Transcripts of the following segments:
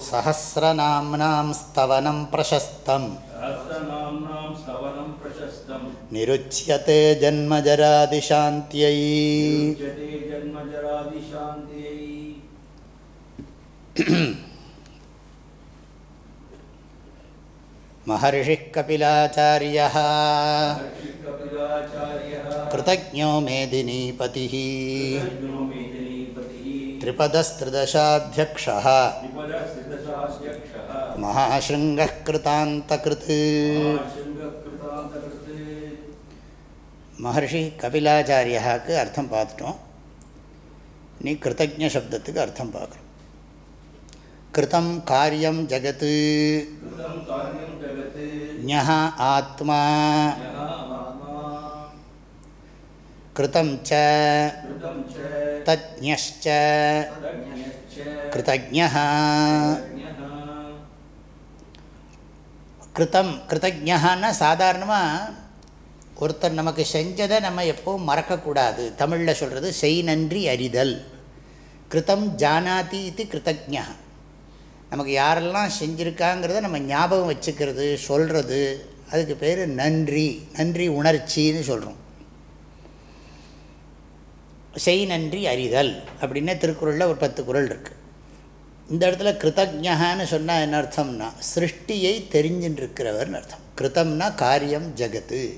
सहस्रनाम्नां स्तवनं प्रशस्तम्। निरुच्यते जन्मजरादिशान्त्यै। महर्षिः कपिलाचार्यः। कृतज्ञो मेदिनीपतिः। त्रिपदस्त्रिदशाध्यक्षः। महाशृङ्गः कृतान्तकृत् शृङ्गकृतान्तकृत् மகர்ஷி கபிலாச்சாரியாவுக்கு அர்த்தம் பார்த்துட்டோம் நீ கிருத்தஜ சப்தத்துக்கு அர்த்தம் பார்க்குறோம் கிருத்தம் காரியம் ஜகத்து कृतं कार्यं जगत् ஞா ஆத்மா यः आत्मा கிருத்தம் ச कृतं கிருத்தஜா கிருத்தம் கிருத்தஜான்னா சாதாரணமாக ஒருத்தர் நமக்கு செஞ்சதை நம்ம எப்போவும் மறக்கக்கூடாது. தமிழில் சொல்கிறது செய் நன்றி அறிதல். கிருத்தம் ஜானாதி இது கிருத்தஜா நமக்கு யாரெல்லாம் செஞ்சுருக்காங்கிறத நம்ம ஞாபகம் வச்சுக்கிறது சொல்கிறது அதுக்கு பேர் நன்றி. நன்றி உணர்ச்சின்னு சொல்கிறோம் செய் நன்றி அறிதல் அப்படின்னே திருக்குறளில் ஒரு பத்து குரல் இருக்குது இந்த இடத்துல கிருத்தஜகான்னு சொன்னால் என்ன அர்த்தம்னா சிருஷ்டியை தெரிஞ்சுட்டு இருக்கிறவர்னு அர்த்தம். கிருத்தம்னா காரியம் ஜகத்து.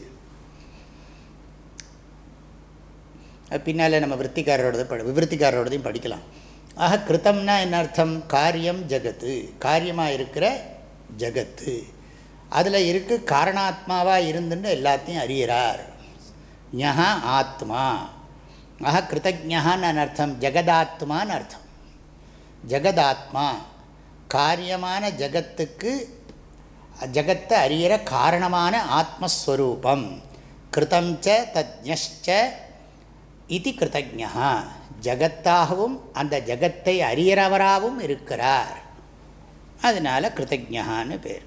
பின்னால் நம்ம விற்த்திக்காரரோடது ப விவருத்திக்காரரோடதையும் படிக்கலாம். ஆக கிருத்தம்னா என்ன அர்த்தம்? காரியம் ஜகத்து. காரியமாக இருக்கிற ஜகத்து. அதில் இருக்கு காரணாத்மாவாக இருந்துட்டு எல்லாத்தையும் அறிகிறார். ஞா ஆத்மா. ஆக கிருத்தஜான்னு அர்த்தம் ஜெகதாத்மான்னு அர்த்தம் ஜெகதாத்மா காரியமான ஜகத்துக்கு ஜகத்தை அறியிற காரணமான ஆத்மஸ்வரூபம். கிருத்தஞ்ச ச தஜ்ஞச்ச இது கிருத்தஜா ஜகத்தாகவும் அந்த ஜகத்தை அறியறவராகவும் இருக்கிறார். அதனால் கிருத்தஜான்னு பேர்.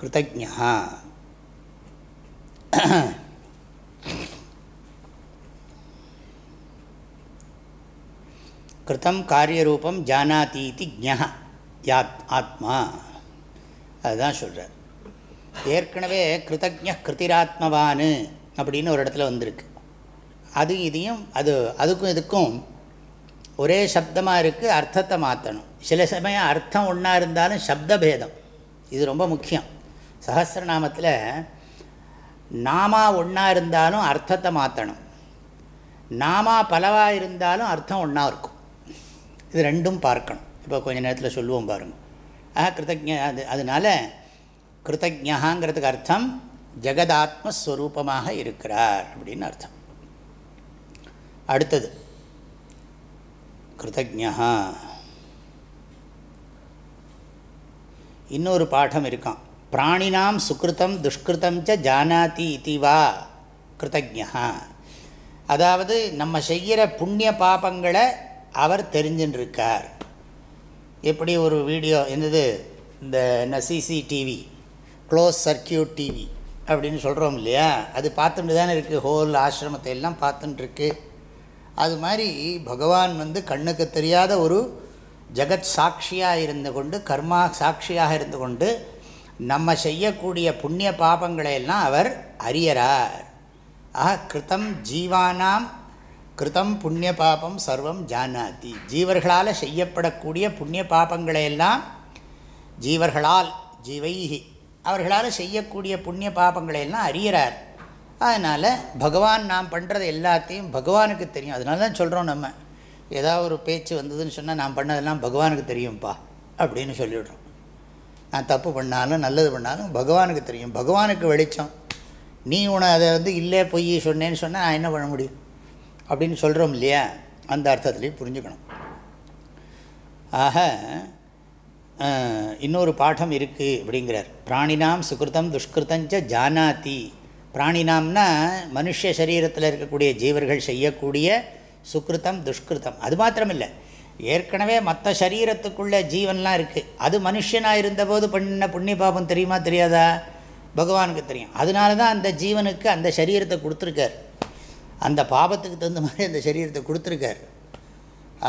கிருத்தஜா கிருத்தம் காரியரூபம் ஜானாதீதி ஜா யாத் ஆத்மா அதுதான் சொல்கிறார் ஏற்கனவே கிருத்தஜ கிருதிராத்மவான் அப்படின்னு ஒரு இடத்துல வந்திருக்கு. அது இதையும் அது அதுக்கும் இதுக்கும் ஒரே சப்தமாக இருக்குது அர்த்தத்தை மாற்றணும் சில சமயம் அர்த்தம் ஒன்றா இருந்தாலும் சப்தபேதம். இது ரொம்ப முக்கியம். சஹசிரநாமத்தில் நாமா ஒன்றா இருந்தாலும் அர்த்தத்தை மாற்றணும் நாமா பலவாக இருந்தாலும் அர்த்தம் ஒன்றா இருக்கும். இது ரெண்டும் பார்க்கணும். இப்போ கொஞ்ச நேரத்தில் சொல்லுவோம் பாருங்கள் ஆஹா கிருத்தஜ அது அதனால் கிருத்தஜாங்கிறதுக்கு அர்த்தம் ஜெகதாத்மஸ்வரூபமாக இருக்கிறார் அப்படின்னு அர்த்தம். அடுத்தது கிருத்தஜா இன்னொரு பாடம் இருக்கான் பிராணினாம் சுக்கிருத்தம் துஷ்கிருத்தம் ச ஜானாதி இதுவா கிருத்தஜா அதாவது நம்ம செய்கிற புண்ணிய பாபங்களை அவர் தெரிஞ்சுட்டுருக்கார் எப்படி ஒரு வீடியோ என்னது இந்த என்ன சிசிடிவி க்ளோஸ் சர்க்கியூட் டிவி அப்படின்னு சொல்கிறோம் இல்லையா? அது பார்த்துட்டு தானே இருக்குது ஹோல் ஆசிரமத்தை எல்லாம் பார்த்துட்டுருக்கு அது மாதிரி பகவான் வந்து கண்ணுக்கு தெரியாத ஒரு ஜெகத் சாட்சியாக இருந்து கொண்டு கர்மா சாட்சியாக இருந்து கொண்டு நம்ம செய்யக்கூடிய புண்ணிய பாபங்களையெல்லாம் அவர் அறியறார். ஆக கிருத்தம் ஜீவானாம் கிருதம் புண்ணிய பாபம் சர்வம் ஜானாதி. ஜீவர்களால் செய்யப்படக்கூடிய புண்ணிய பாபங்களையெல்லாம் ஜீவர்களால் ஜீவைஹி அவர்களால் செய்யக்கூடிய புண்ணிய பாபங்களை எல்லாம் அதனால் பகவான் நாம் பண்ணுறது எல்லாத்தையும் பகவானுக்கு தெரியும். அதனால தான் சொல்கிறோம் நம்ம. ஏதாவது ஒரு பேச்சு வந்ததுன்னு சொன்னால் நான் பண்ணதெல்லாம் பகவானுக்கு தெரியும்ப்பா அப்படின்னு சொல்லிவிடுறோம் நான் தப்பு பண்ணாலும் நல்லது பண்ணாலும் பகவானுக்கு தெரியும். பகவானுக்கு வெளிச்சம். நீ உன அதை வந்து இல்லை பொய் சொன்னேன்னு சொன்னால் நான் என்ன பண்ண முடியும்? அப்படின்னு சொல்கிறோம் இல்லையா? அந்த அர்த்தத்துலேயும் புரிஞ்சுக்கணும். ஆக இன்னொரு பாடம் இருக்குது அப்படிங்கிறார். பிராணினாம் சுகிருத்தம் துஷ்கிருத்தஞ்ச ஜானாதி. பிராணினாம்னா மனுஷ சரீரத்தில் இருக்கக்கூடிய ஜீவர்கள் செய்யக்கூடிய சுக்கிருத்தம் துஷ்கிருத்தம். அது மாத்திரமில்லை. ஏற்கனவே மற்ற சரீரத்துக்குள்ளே ஜீவன்லாம் இருக்குது அது மனுஷனாக இருந்தபோது பண்ண புண்ணிய பாபம் தெரியுமா தெரியாதா? பகவானுக்கு தெரியும். அதனால தான் அந்த ஜீவனுக்கு அந்த சரீரத்தை கொடுத்துருக்கார். அந்த பாபத்துக்கு தகுந்த மாதிரி அந்த சரீரத்தை கொடுத்துருக்கார்.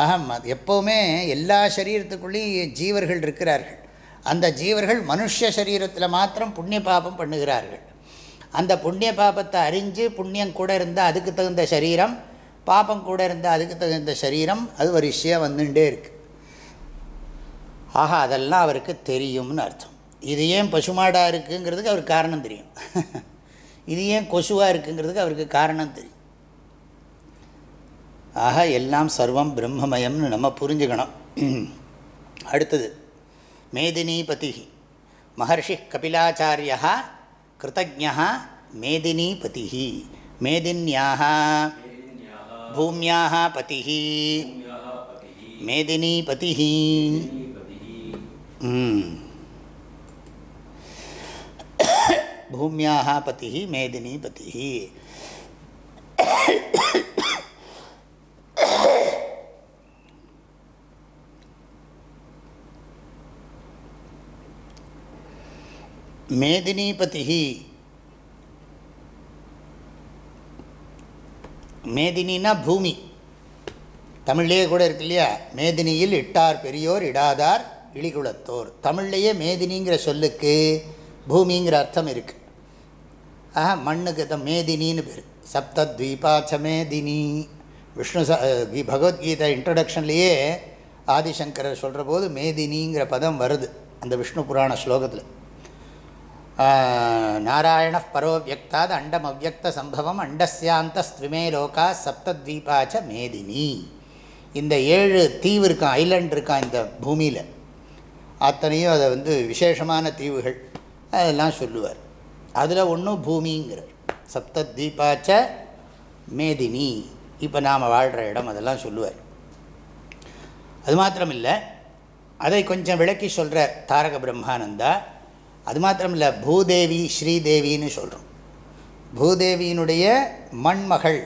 ஆஹம் எப்போவுமே எல்லா சரீரத்துக்குள்ளேயும் ஜீவர்கள் இருக்கிறார்கள். அந்த ஜீவர்கள் மனுஷ சரீரத்தில் மாத்திரம் புண்ணிய பாபம் பண்ணுகிறார்கள். அந்த புண்ணிய பாபத்தை அறிஞ்சு புண்ணியம் கூட இருந்தால் அதுக்கு தகுந்த சரீரம் பாபம் கூட இருந்தால் அதுக்கு தகுந்த சரீரம் அது வரிசையாக வந்துட்டே இருக்குது ஆக அதெல்லாம் அவருக்கு தெரியும்னு அர்த்தம். இது ஏன் பசுமாடாக இருக்குங்கிறதுக்கு அவருக்கு காரணம் தெரியும். இது ஏன் கொசுவாக இருக்குங்கிறதுக்கு அவருக்கு காரணம் தெரியும். ஆக எல்லாம் சர்வம் பிரம்மமயம்னு நம்ம புரிஞ்சுக்கணும். அடுத்தது மேதினீபதி மகர்ஷி கபிலாச்சாரியா கிருத்தஜா மேதினீபதி மேதின்யாக பூமியாக பதி மேதினீபதி பூமியாக பதி மேதினீபதி மேதினீபதி மேதினின்னா பூமி. தமிழ்லேயே கூட இருக்கு இல்லையா? மேதினியில் இட்டார் பெரியோர் இடாதார் இழிகுலத்தோர். தமிழ்லேயே மேதினிங்கிற சொல்லுக்கு பூமிங்கிற அர்த்தம் இருக்குது ஆஹா மண்ணுக்கு தான் மேதினின்னு பேர். சப்தத்வீபாச்ச மேதினி. விஷ்ணு ச பகவத்கீதை இன்ட்ரடக்ஷன்லேயே ஆதிசங்கரர் சொல்கிற போது மேதினிங்கிற பதம் வருது அந்த விஷ்ணு புராண ஸ்லோகத்தில். நாராயண பரோ வியக்தாத் அண்டம் அவ்வக்த சம்பவம் அண்டஸ்யாந்தஸ்துமே லோகா சப்தத்வீபாச்ச மேதினி. இந்த ஏழு தீவு இருக்கான் ஐலண்ட் இருக்கான் இந்த பூமியில்? அத்தனையும் அதை வந்து விசேஷமான தீவுகள் அதெல்லாம் சொல்லுவார். அதில் ஒன்றும் பூமிங்கிறார். சப்தத்வீபாச்ச மேதினி. இப்போ நாம் வாழ்கிற இடம் அதெல்லாம் சொல்லுவார். அது மாத்திரமில்லை அதை கொஞ்சம் விளக்கி சொல்கிறார் தாரக பிரம்மானந்தா அது மாத்திரமில்லை பூதேவி ஸ்ரீதேவின்னு சொல்கிறோம் பூதேவியினுடைய மண்மகள்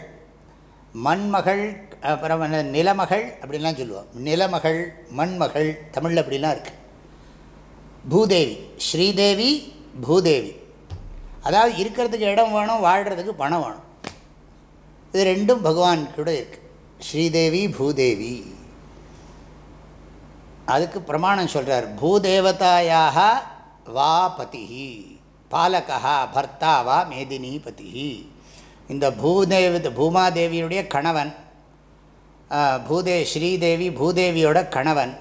மண்மகள் அப்புறம் நிலமகள் அப்படின்லாம் சொல்லுவோம். நிலமகள் மண்மகள் தமிழில் அப்படிலாம் இருக்குது பூதேவி ஸ்ரீதேவி பூதேவி. அதாவது இருக்கிறதுக்கு இடம் வேணும் வாழ்கிறதுக்கு பணம் வேணும். இது ரெண்டும் பகவான் கூட இருக்குது ஸ்ரீதேவி பூதேவி. அதுக்கு பிரமாணம் சொல்கிறார் பூதேவதாயாக வா பதி பாலகா பர்த்தா வா மேதினி பதி இந்த பூதேவி பூமாதேவியுடைய கணவன் பூதே ஸ்ரீதேவி பூதேவியோட கணவன்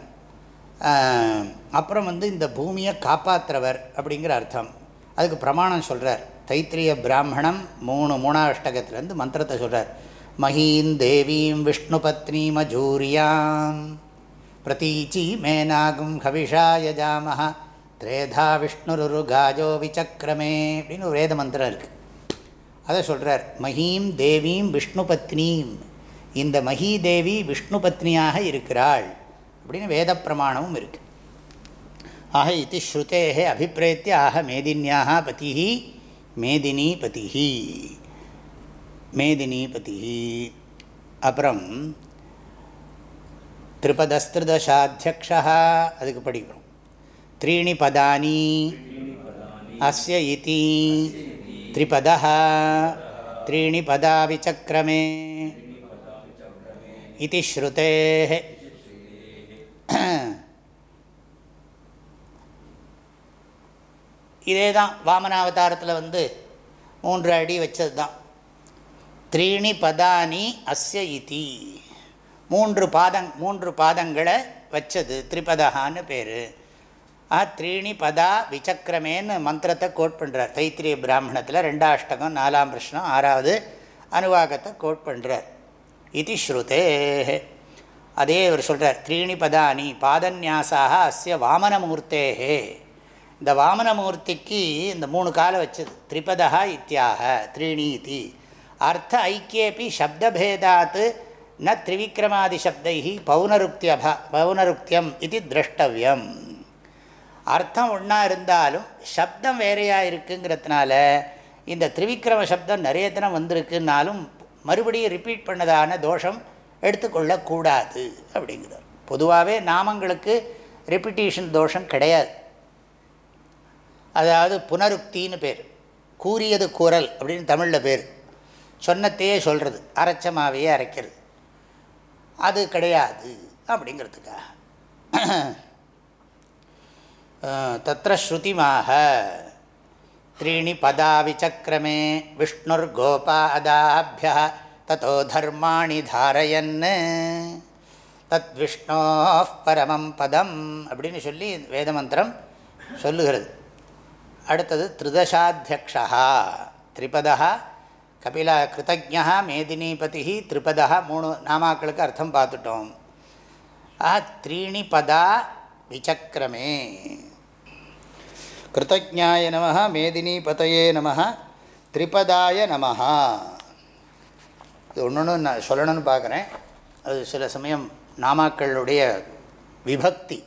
அப்புறம் வந்து இந்த பூமியை காப்பாற்றுறவர் அப்படிங்கிற அர்த்தம். அதுக்கு பிரமாணம் சொல்கிறார் தைத்திரிய பிராமணம் மூணு மூணாஷ்டகத்திலேருந்து மந்திரத்தை சொல்கிறார் மஹீம் தேவீம் விஷ்ணு பத்னி மஜூரியாம் பிரதீச்சி மேனாகும் ஹவிஷா யஜாமஹா திரேதா விஷ்ணுரு காஜோ விசக்கிரமே அப்படின்னு ஒரு வேத மந்திரம் இருக்குது அதை சொல்கிறார் மஹீம் தேவீம் விஷ்ணு பத்னீம் இந்த மஹீ தேவி விஷ்ணு பத்னியாக இருக்கிறாள். அப்படின்னு வேத பிரமாணமும் இருக்குது ஆக இது ஸ்ருதே அபிப்பிரேத்திய ஆக மேதினியாக பதி மேதினி பதி மேதினி பதி அப்புறம் திரிபதஸ்திருதசாத்தியக்ஷா அதுக்கு படிக்கிறோம் த்ரீணி பதானி அஸ்ய இதி திரிபதா த்ரீணி பதா விசக்கிரமே இது ஸ்ருதே இதே தான் வாமனாவதாரத்தில் வந்து மூன்று அடி வச்சது தான் த்ரீணி பதானி அஸ்ய இதி மூன்று பாதங் மூன்று பாதங்களை வச்சது. திரிபதகான்னு பேர். ஆ த்ரீணி பதா விசக்கிரமேன்னு மந்திரத்தை கோட் பண்ணுறார் தைத்திரிய பிராமணத்தில் ரெண்டாஷ்டகம் நாலாம் பிரஷ்னம் ஆறாவது அனுவாகத்தை கோட் பண்ணுறார் இது ஸ்ருதே. அதே இவர் சொல்கிறார் த்ரீணி பதானி பாதநியாசாக அஸ்ய வாமனமூர்த்தேகே இந்த வாமனமூர்த்திக்கு இந்த மூணு காலம் வச்சது திரிபதா இத்தியாக த்ரீணி இத்தி அர்த்த ஐக்கியேபி சப்தபேதாத் ந திரிவிக்ரமாதி சப்தை பௌனருக்தியப பௌனருக்தியம் இது திரஷ்டவியம். அர்த்தம் ஒன்றா இருந்தாலும் சப்தம் வேறையாக இருக்குங்கிறதுனால இந்த திரிவிக்ரம சப்தம் நிறைய தினம் வந்திருக்குன்னாலும் மறுபடியும் ரிப்பீட் பண்ணதான தோஷம் எடுத்துக்கொள்ளக்கூடாது அப்படிங்கிறார். பொதுவாகவே நாமங்களுக்கு ரிப்பிட்டேஷன் தோஷம் கிடையாது. அதாவது புனருக்தின்னு பேர். கூறியது குரல் அப்படின்னு தமிழில் பேர். சொன்னத்தையே சொல்கிறது அரைச்சமாவையே அரைக்கிறது. அது கிடையாது அப்படிங்கிறதுக்காக. தத்திர ஸ்ருதிமாக. த்ரீணி பதா விசக்கிரமே விஷ்ணுர் கோபாதாபிய தத்தோ தர்மாணி தாரயன் தத் விஷ்ணோ பரமம் பதம் அப்படின்னு சொல்லி வேதமந்திரம் சொல்லுகிறது. அடுத்தது திரிதசாத்தியக்ஷா திரிபதா கபிலா கிருத்தஜா மேதினிபதி திரிபதா மூணு நாமாக்களுக்கு அர்த்தம் பார்த்துட்டோம். ஆ த்ரீணி பதா விசக்கிரமே கிருத்தஜாய நம மேதினிபதையே நம திரிபதாய நம இது ஒன்று ஒன்று நான் சொல்லணும்னு பார்க்குறேன். அது சில சமயம் நாமாக்களுடைய விபக்தி.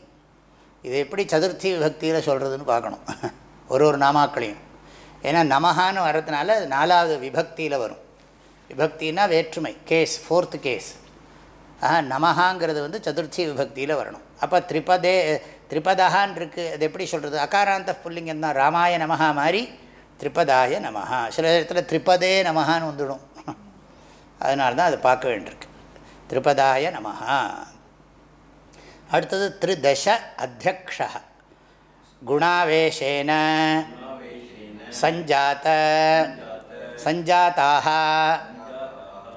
இது எப்படி சதுர்த்தி விபக்தியில் சொல்கிறதுன்னு பார்க்கணும். ஒரு ஒரு நாமாக்களையும். ஏன்னா நமஹான்னு வர்றதுனால அது நாலாவது விபக்தியில் வரும். விபக்தின்னா வேற்றுமை கேஸ் ஃபோர்த்து கேஸ் ஆஹா நமஹாங்கிறது வந்து சதுர்த்தி விபக்தியில் வரணும். அப்போ திரிபதே திரிபதகான் இருக்குது அது எப்படி சொல்கிறது அகாராந்த புல்லிங்கம் தான். ராமாய நமஹா மாதிரி திரிபதாய நமஹா. சில இடத்துல திரிபதே நமஹான்னு வந்துடும். அதனால தான் அதை பார்க்க வேண்டியிருக்கு. திரிபதாய நமஹா. அடுத்தது திரிதச அத்தியக்ஷா குணாவேஷேன. சஞ்சாத்த. சஞ்சாத்தாக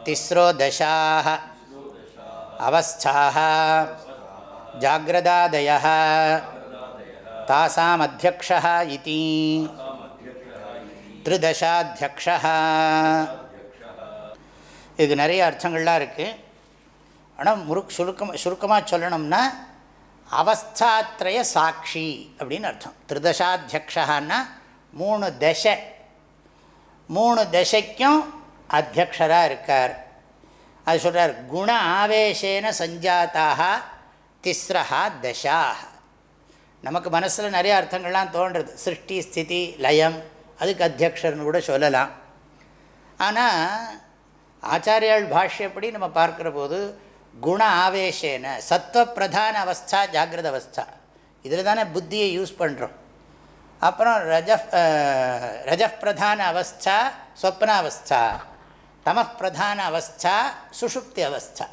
திஸ்ரோ தசாக அவஸ்தாக ஜாகிரதாதய தாசாமத்தியக்ஷ இதி த்ரிதசாத்தியக்ஷ இதுக்கு நிறைய அர்த்தங்கள்லாம் இருக்குது ஆனால் முறுக் சுருக்கம் சுருக்கமாக சொல்லணும்னா அவஸ்தாத்ரய சாட்சி அப்படின்னு அர்த்தம். திருதசாத்தியக்ஷான்னா மூணு தசை. மூணு தசைக்கும் அத்தியக்ஷராக இருக்கார். அது சொல்கிறார் குண ஆவேசேன சஞ்சாத்தாக திஸ்ரஹா தசாக நமக்கு மனசில் நிறைய அர்த்தங்கள்லாம் தோன்றுறது சிருஷ்டி ஸ்திதி லயம் அதுக்கு அத்தியக்ஷர்னு கூட சொல்லலாம். ஆனால் ஆச்சாரியால் பாஷ்யப்படி நம்ம பார்க்குற போது குண ஆவேசேன சத்துவ பிரதான அவஸ்தா ஜாகிரத அவஸ்தா. இதில் தானே புத்தியை யூஸ் பண்ணுறோம் அப்புறம் ரஜ ரஜப்பிரதான அவஸ்தா ஸ்வப்ன அவஸ்தா. தமப்பிரதான அவஸ்தா சுஷுப்தி அவஸ்தா.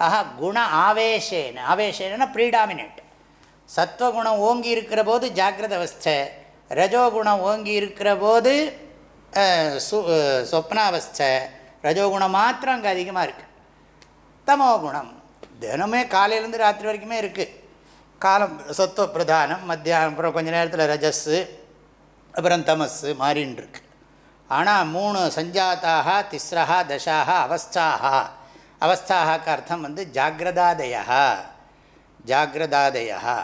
ஆஹா குண ஆவேசேன. ஆவேசேனா ப்ரீடாமினேட் சத்வகுணம் ஓங்கி இருக்கிற போது ஜாகிரத அவஸ்தை. ரஜோகுணம் ஓங்கி இருக்கிற போது சு சொப்னாவஸ்தை. ரஜோகுணம் மாத்திரம் அங்கே அதிகமாக இருக்குது தமோகுணம் தினமே காலையிலேருந்து ராத்திரி வரைக்குமே இருக்குது காலம் சத்துவ பிரதானம் மத்தியானம் அப்புறம் கொஞ்ச நேரத்தில் ரஜஸ்ஸு அப்புறம் தமஸ்ஸு மாறின்னு இருக்கு ஆனால் மூணு சஞ்சாத்தாக திஸ்ரஹா தசாக அவஸ்தாக அவஸ்தாக்கு அர்த்தம் வந்து ஜாகிரதாதயா ஜாகிரதாதயா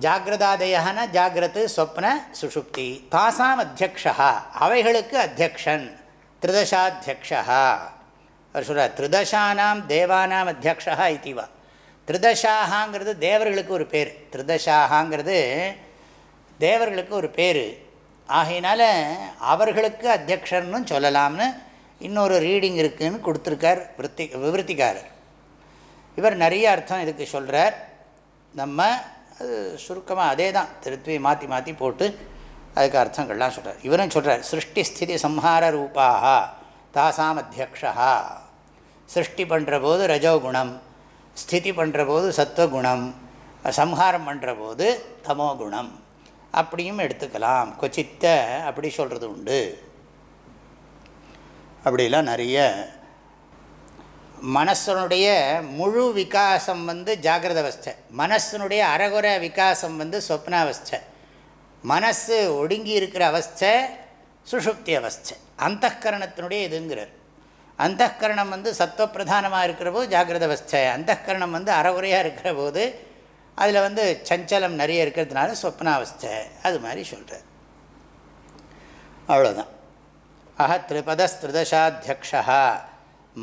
ஜாகிரதாதயனா ஜாகிரத்து ஸ்வப்ன சுஷுப்தி. தாசாம் அத்தியக்ஷா அவைகளுக்கு அத்தியக்ஷன் திருதசாத்தியக்ஷா அவர் சொல்கிறார் திருதசானாம் தேவானாம் அத்தியக்ஷா இதுவா. திருதசாகாங்கிறது தேவர்களுக்கு ஒரு பேர். திருதசாகாங்கிறது தேவர்களுக்கு ஒரு பேர். ஆகையினால அவர்களுக்கு அத்தியக்ஷன்னு சொல்லலாம்னு இன்னொரு ரீடிங் இருக்குதுன்னு கொடுத்துருக்கார் விற்பி விவருத்திக்காரர். இவர் நிறைய அர்த்தம் இதுக்கு சொல்கிறார் நம்ம அது சுருக்கமாக அதே தான் திருத்தி மாற்றி மாற்றி போட்டு அதுக்கு அர்த்தங்கள்லாம் சொல்கிறார் இவரும் சொல்கிறார் சிருஷ்டி ஸ்திதி சம்ஹார ரூபாக தாசாம் அத்தியக்ஷா சிருஷ்டி பண்ணுற போது ரஜோகுணம் ஸ்திதி பண்ணுற போது சத்வகுணம் சம்ஹாரம் பண்ணுற போது தமோகுணம். அப்படியும் எடுத்துக்கலாம். கொச்சித்த அப்படி சொல்கிறது உண்டு. அப்படிலாம் நிறைய. மனசனுடைய முழு விகாசம் வந்து ஜாகிரத அவஸ்தை மனசனுடைய அறகுற விகாசம் வந்து சொப்னாவஸ்தை. மனசு ஒடுங்கி இருக்கிற அவஸ்தை சுஷுப்தி அவஸ்தை. அந்தகரணத்தினுடைய இதுங்கிறார். அந்தகரணம் வந்து சத்வப்பிரதானமாக இருக்கிற போது ஜாகிரத அவஸ்தை அந்தகரணம் வந்து அறகுறையாக இருக்கிற போது அதில் வந்து சஞ்சலம் நிறைய இருக்கிறதுனால சொப்னாவஸ்தை. அது மாதிரி சொல்கிறார் அவ்வளோதான் அஹ திரிபதஸ்திருதசாத்தியக்ஷா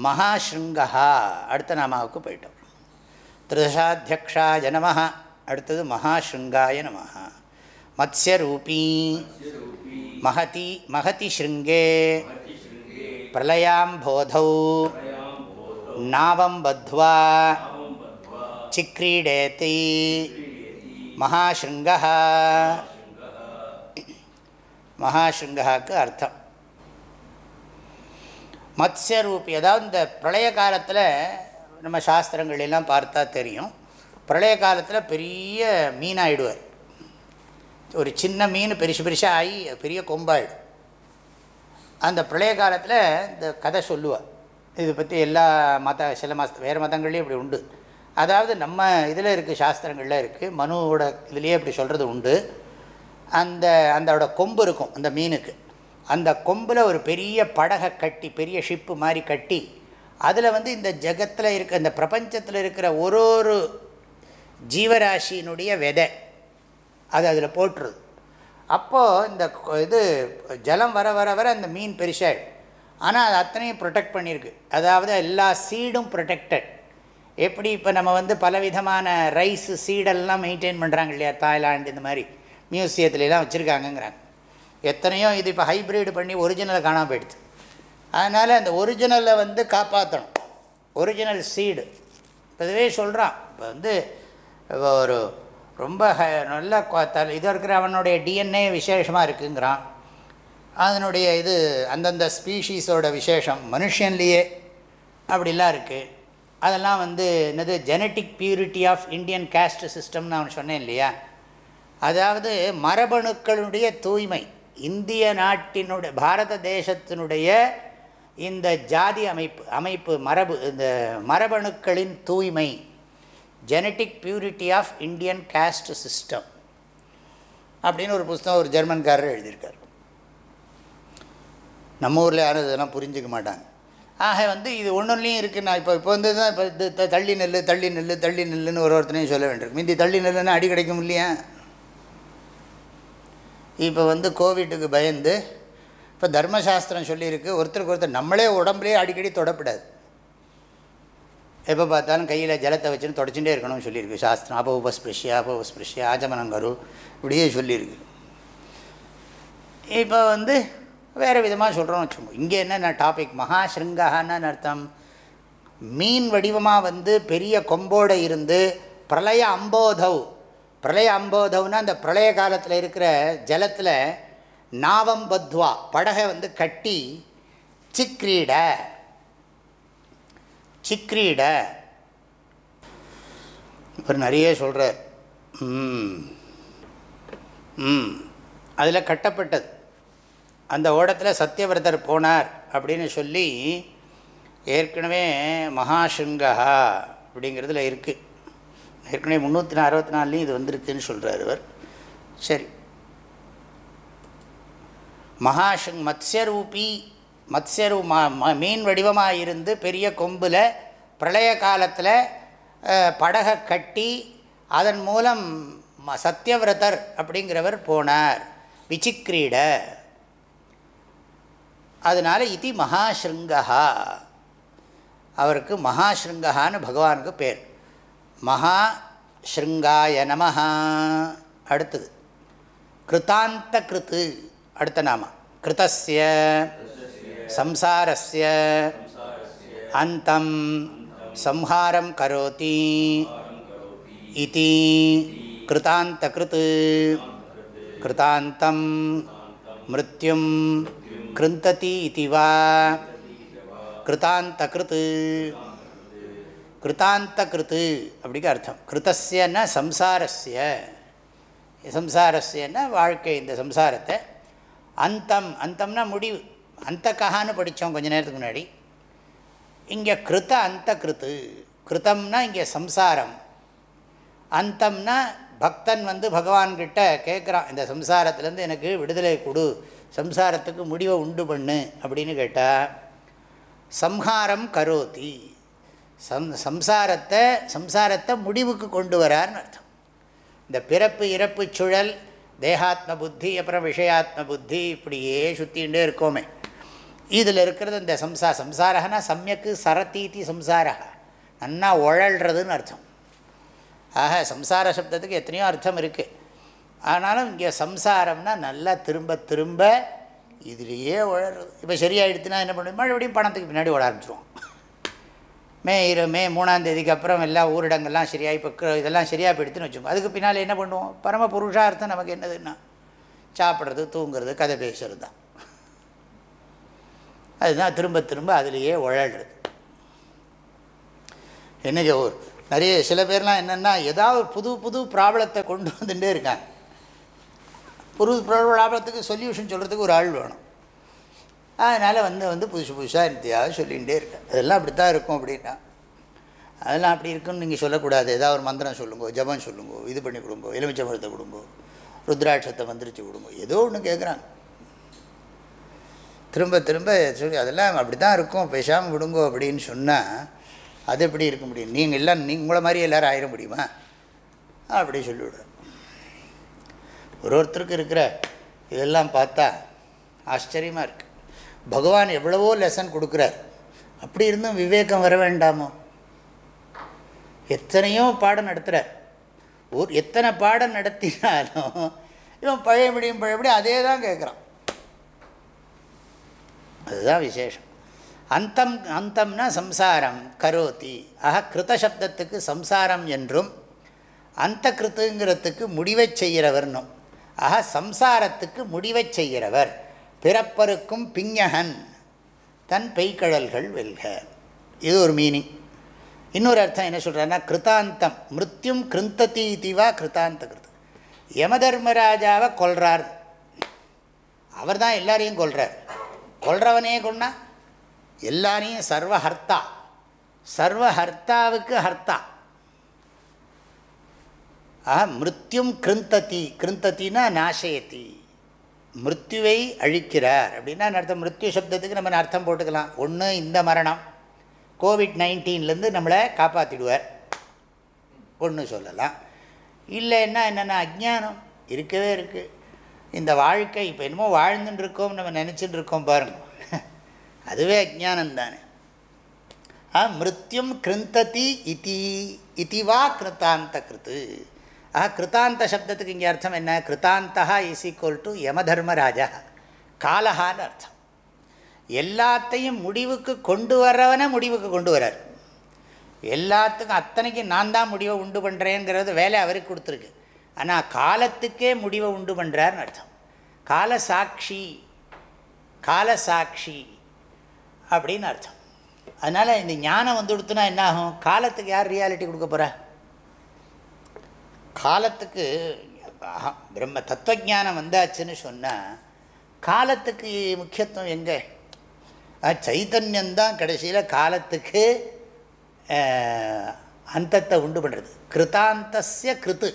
மகாஸ்ருங்கா அடுத்த நாமாவுக்கு போயிட்டோம். திரிதசாத்தியக்ஷாய நம அடுத்தது மகாஸ்ருங்காய நம மத்ஸ்யரூபீ மகதி மகதி ஸ்ருங்கே பிரளயாம்போதௌ நாவம் பத்வா சிக்ரீடேதி மகாஸ்ருங்கா மகாஸ்ருங்காக்கு அர்த்தம். மத்ஸ்யரூபி அதாவது இந்த பிரளய காலத்தில் நம்ம சாஸ்திரங்கள் எல்லாம் பார்த்தா தெரியும். பிரளய காலத்தில் பெரிய மீனாகிடுவார் ஒரு சின்ன மீன் பெருசு பெருசாக ஆகி பெரிய கொம்பாயிடும். அந்த பிரளய காலத்தில் இந்த கதை சொல்லுவார். இதை பற்றி எல்லா மத சில மத வேறு மதங்கள்லேயும் இப்படி உண்டு. அதாவது நம்ம இதில் இருக்குது சாஸ்திரங்களில் இருக்குது மனுவோட இதுலேயே இப்படி சொல்கிறது உண்டு. அந்த அந்தோட கொம்பு இருக்கும் அந்த மீனுக்கு. அந்த கொம்பில் ஒரு பெரிய படகை கட்டி பெரிய ஷிப்பு மாதிரி கட்டி அதில் வந்து இந்த ஜகத்தில் இருக்க இந்த பிரபஞ்சத்தில் இருக்கிற ஒரு ஒரு ஜீவராசியினுடைய விதை அது அதில் போட்டுருது. அப்போது இந்த இது ஜலம் வர வர வர அந்த மீன் பெருசாகிடும் ஆனால் அது அத்தனையும் ப்ரொடெக்ட் பண்ணியிருக்கு. அதாவது எல்லா சீடும் ப்ரொடெக்டட் எப்படி இப்போ நம்ம வந்து பலவிதமான ரைஸு சீடெல்லாம் மெயின்டைன் பண்ணுறாங்க இல்லையா? தாய்லாண்டு இந்த மாதிரி மியூசியத்துலலாம் வச்சுருக்காங்கங்கிறாங்க. எத்தனையோ இது இப்போ ஹைப்ரிட் பண்ணி ஒரிஜினலை காணாமல் போயிடுது அதனால் அந்த ஒரிஜினலை வந்து காப்பாற்றணும் ஒரிஜினல் சீடு இப்போ இதுவே சொல்கிறான் இப்போ வந்து ஒரு ரொம்ப ஹ நல்ல கொ- இது இருக்கிற அவனுடைய டிஎன்ஏ விசேஷமாக இருக்குங்கிறான். அதனுடைய இது அந்தந்த ஸ்பீஷீஸோட விசேஷம் மனுஷன்லேயே அப்படிலாம் இருக்குது அதெல்லாம் வந்து என்னது genetic purity of Indian caste சிஸ்டம்னு அவன் சொன்னேன் இல்லையா? அதாவது மரபணுக்களுடைய தூய்மை. இந்திய நாட்டினுடைய பாரத தேசத்தினுடைய இந்த ஜாதி அமைப்பு அமைப்பு மரபு இந்த மரபணுக்களின் தூய்மை genetic purity of Indian caste system அப்படின்னு ஒரு புஸ்தகம் ஒரு ஜெர்மன்காரர் எழுதியிருக்கார். நம்ம ஊரில் யாரும் இதெல்லாம் புரிஞ்சுக்க மாட்டாங்க. ஆக வந்து இது ஒன்றுலையும் இருக்குது நான் இப்போ இப்போ வந்து தான் இப்போ த- தள்ளி நெல் தள்ளி நெல் தள்ளி நெல்லுன்னு ஒரு ஒருத்தனையும் சொல்ல வேண்டியிருக்கு மிந்தி தள்ளி நெல்லுன்னா அடி கிடைக்கும் இல்லையா? இப்போ வந்து கோவிட்டுக்கு பயந்து இப்போ தர்மசாஸ்திரம் சொல்லியிருக்கு ஒருத்தருக்கு ஒருத்தர் நம்மளே உடம்புலேயே அடிக்கடி தொடப்படாது. எப்போ பார்த்தாலும் கையில் ஜலத்தை வச்சுன்னு தொடச்சுட்டே இருக்கணும்னு சொல்லியிருக்கு சாஸ்திரம். அப்போ உபஸ்பிருஷ்யா அப்போ உபஸ்பிருஷ்யா ஆஜமனங்கரு இப்படியே சொல்லியிருக்கு. இப்போ வந்து வேறு விதமாக சொல்கிறோம் வச்சுக்கோங்க. இங்கே என்னென்ன டாபிக் மகா ஸ்ருங்கான்னு அர்த்தம்? மீன் வடிவமாக வந்து பெரிய கொம்போடு இருந்து பிரளய அம்போதவ் பிரளய அம்போதவ்னா அந்த பிரளய காலத்தில் இருக்கிற ஜலத்தில் நாவம் பத்வா படகை வந்து கட்டி சிக்ரீட சிக்ரீட இவர் நிறைய சொல்கிறார் ம். ம். அதில் கட்டப்பட்டது. அந்த ஓடத்தில் சத்தியவிரதர் போனார் அப்படின்னு சொல்லி ஏற்கனவே மகாசுங்கா அப்படிங்கிறதுல இருக்குது ஏற்கனவே முந்நூற்றி அறுபத்தி நாலுலேயும் இது வந்திருக்குன்னு சொல்கிறார் இவர் சரி. மகாஷங் மத்ஸ்யரூபி மத்ஸ்யரூ ம- ம- மீன் வடிவமாக இருந்து பெரிய கொம்பில் பிரளய காலத்தில் படகை கட்டி அதன் மூலம் ம- சத்தியவிரதர் அப்படிங்கிறவர் போனார். விசிக்ரீட அதனால் இது மகாஷ்ருங்கா அவருக்கு மகாஸ்ருங்கான்னு பகவானுக்கு பேர். மகா ஸ்ருங்காய நமஹ. அடுத்தது. கிருத்தாந்த கிருத்து அடுத்த நாம. கிருத்தஸ்ய சம்சாரஸ்ய அந்தம் சம்ஹாரம் கரோதி இதி. கிருத்தாந்த கிருத்து கிருத்தாந்தம் மிருத்யும் கிருந்ததி இதி வா. கிருத்தாந்த கிருத்து கிருத்தாந்த கிருத்து அப்படிக்கு அர்த்தம். கிருத்தஸ்யன்னா சம்சாரஸ்ய. சம்சாரஸ்யன்னா வாழ்க்கை இந்த சம்சாரத்தை. அந்தம் அந்தம்னா முடிவு. அந்த கஹான்னு படித்தோம் கொஞ்ச நேரத்துக்கு முன்னாடி. இங்கே கிருத்த அந்த கிருத்து கிருத்தம்னா இங்கே சம்சாரம். அந்தம்னா பக்தன் வந்து பகவான்கிட்ட கேட்குறான் இந்த சம்சாரத்துலேருந்து எனக்கு விடுதலை கொடு. சம்சாரத்துக்கு முடிவை உண்டு பண்ணு. அப்படின்னு கேட்டால் சம்ஹாரம் கரோதி. சம் சம்சாரத்தை சம்சாரத்தை முடிவுக்கு கொண்டு வரார்னு அர்த்தம். இந்த பிறப்பு இறப்பு சுழல் தேகாத்ம புத்தி அப்புறம் விஷயாத்ம புத்தி இப்படியே சுற்றிகிட்டே இருக்கோமே. இதில் இருக்கிறது இந்த சம்சா சம்சாரகனா சமயக்கு சரத்தீதி சம்சாரா நன்னா உழல்றதுன்னு அர்த்தம். ஆக சம்சார சப்தத்துக்கு எத்தனையோ அர்த்தம் இருக்குது ஆனாலும் இங்கே சம்சாரம்னா நல்லா திரும்ப திரும்ப இதிலேயே உழறது இப்போ சரியாயிடுத்துனா என்ன பண்ணுவோம்? மறுபடியும் பணத்துக்கு பின்னாடி ஓட ஆரம்பிச்சிருவோம். மே இரு மே மூணாந்தேதிக்கு அப்புறம் எல்லா ஊரடங்கள்லாம் சரியாக இப்போ இதெல்லாம் சரியாக போயிடுத்துன்னு வச்சுக்கோங்க அதுக்கு பின்னால் என்ன பண்ணுவோம்? பரம புருஷார்த்தம் நமக்கு என்னதுன்னா சாப்பிட்றது தூங்குறது கதை பேசுறது தான். அதுதான் திரும்ப திரும்ப அதுலேயே உழல்றது. என்னைக்கு ஒரு நிறைய சில பேர்லாம் என்னென்னா ஏதாவது புது புது ப்ராப்ளத்தை கொண்டு வந்துட்டே இருக்காங்க. புது ப்ராப்ளத்துக்கு சொல்யூஷன் சொல்கிறதுக்கு ஒரு ஆள் வேணும். அதனால் வந்து வந்து புதுசு புதுசாக நித்தியாக சொல்லிகிட்டே இருக்கேன். அதெல்லாம் அப்படி தான் இருக்கும் அப்படின்னா. அதெல்லாம் அப்படி இருக்குன்னு நீங்கள் சொல்லக்கூடாது. ஏதாவது ஒரு மந்திரம் சொல்லுங்க ஜபம் சொல்லுங்க இது பண்ணி கொடுங்கோ எலுமிச்சை மரத்தை ருத்ராட்சத்தை மந்திரிச்சு கொடுங்க ஏதோ ஒன்று கேட்குறாங்க திரும்ப திரும்ப சொல்லி அதெல்லாம் அப்படி தான் இருக்கும். பேசாமல் விடுங்கோ அப்படின்னு சொன்னால் அது எப்படி இருக்க முடியும்? நீங்கள் எல்லாம் நீ உங்களை மாதிரி எல்லோரும் ஆயிட முடியுமா? அப்படி சொல்லிவிடுறேன். ஒரு ஒருத்தருக்கு இருக்கிற இதெல்லாம் பார்த்தா ஆச்சரியமாக இருக்குது பகவான் எவ்வளவோ லெசன் கொடுக்குறார். அப்படி இருந்தும் விவேகம் வர வேண்டாமோ? எத்தனையோ பாடம் நடத்துகிறார் ஒரு எத்தனை பாடம் நடத்தினாலும் இவன் பழையபடியும் பழையபடியும் அதே தான் கேட்குறான். அதுதான் விசேஷம். அந்தம் அந்தம்னா சம்சாரம் கரோத்தி ஆக கிருத சப்தத்துக்கு சம்சாரம் என்றும் அந்த கிருத்துங்கிறதுக்கு முடிவை செய்கிறவர்னும். ஆக சம்சாரத்துக்கு முடிவை செய்கிறவர். பிறப்பருக்கும் பிஞகன் தன் பெய்கழல்கள் வெல்க. இது ஒரு மீனிங் இன்னொரு அர்த்தம் என்ன சொல்கிறாருன்னா கிருத்தாந்தம் மிருத்யும் கிருந்ததி இதுவா கிருத்தாந்த கிருத்து யமதர்மராஜாவை கொல்றார். அவர் தான் எல்லாரையும் கொல்றார். கொல்றவனே கொண்டா எல்லாரையும் சர்வஹர்த்தா. சர்வஹர்த்தாவுக்கு ஹர்த்தா. ஆஹா மிருத்யும் கிருந்ததி கிருந்தத்தின்னா நாசயத்தி மிருத்யுவை அழிக்கிறார். அப்படின்னா அர்த்தம்? மிருத்யு சப்தத்துக்கு நம்ம அர்த்தம் போட்டுக்கலாம். ஒன்று இந்த மரணம். கோவிட் நைன்டீன்லேருந்து நம்மளை காப்பாற்றிடுவார் ஒன்று சொல்லலாம். இல்லைன்னா என்னென்னா அஜ்ஞானம் இருக்கவே இருக்குது இந்த வாழ்க்கை இப்போ என்னமோ வாழ்ந்துட்டு இருக்கோம் நம்ம நினச்சிட்டு இருக்கோம் பாருங்க. அதுவே அஜ்ஞானம் தானே. ஆ மிருத்யும் கிருந்ததி இதி இதிவா கிருத்தாந்த கிருத்து ஆஹா கிருத்தாந்த சப்தத்துக்கு இங்கே அர்த்தம் என்ன? கிருத்தாந்தா இஸ் ஈக்குவல் டு யமதர்மராஜா. காலஹான்னு அர்த்தம். எல்லாத்தையும் முடிவுக்கு கொண்டு வர்றவனை முடிவுக்கு கொண்டு வரார். எல்லாத்துக்கும் அத்தனைக்கும் நான் தான் முடிவை உண்டு பண்ணுறேங்கிறது வேலை அவருக்கு கொடுத்துருக்கு. ஆனால் காலத்துக்கே முடிவை உண்டு பண்ணுறாருன்னு அர்த்தம். காலசாட்சி காலசாட்சி அப்படின்னு அர்த்தம். அதனால் இந்த ஞானம் வந்து கொடுத்துனா என்ன ஆகும்? காலத்துக்கு யார் ரியாலிட்டி கொடுக்க போகிறா காலத்துக்கு பிரம்ம தத்துவஜானம் வந்தாச்சுன்னு சொன்னால் காலத்துக்கு முக்கியத்துவம் எங்கே? சைத்தன்யந்தான் கடைசியில் காலத்துக்கு அந்தத்தை உண்டு பண்ணுறது கிருத்தாந்தஸ்ய கிருத்து.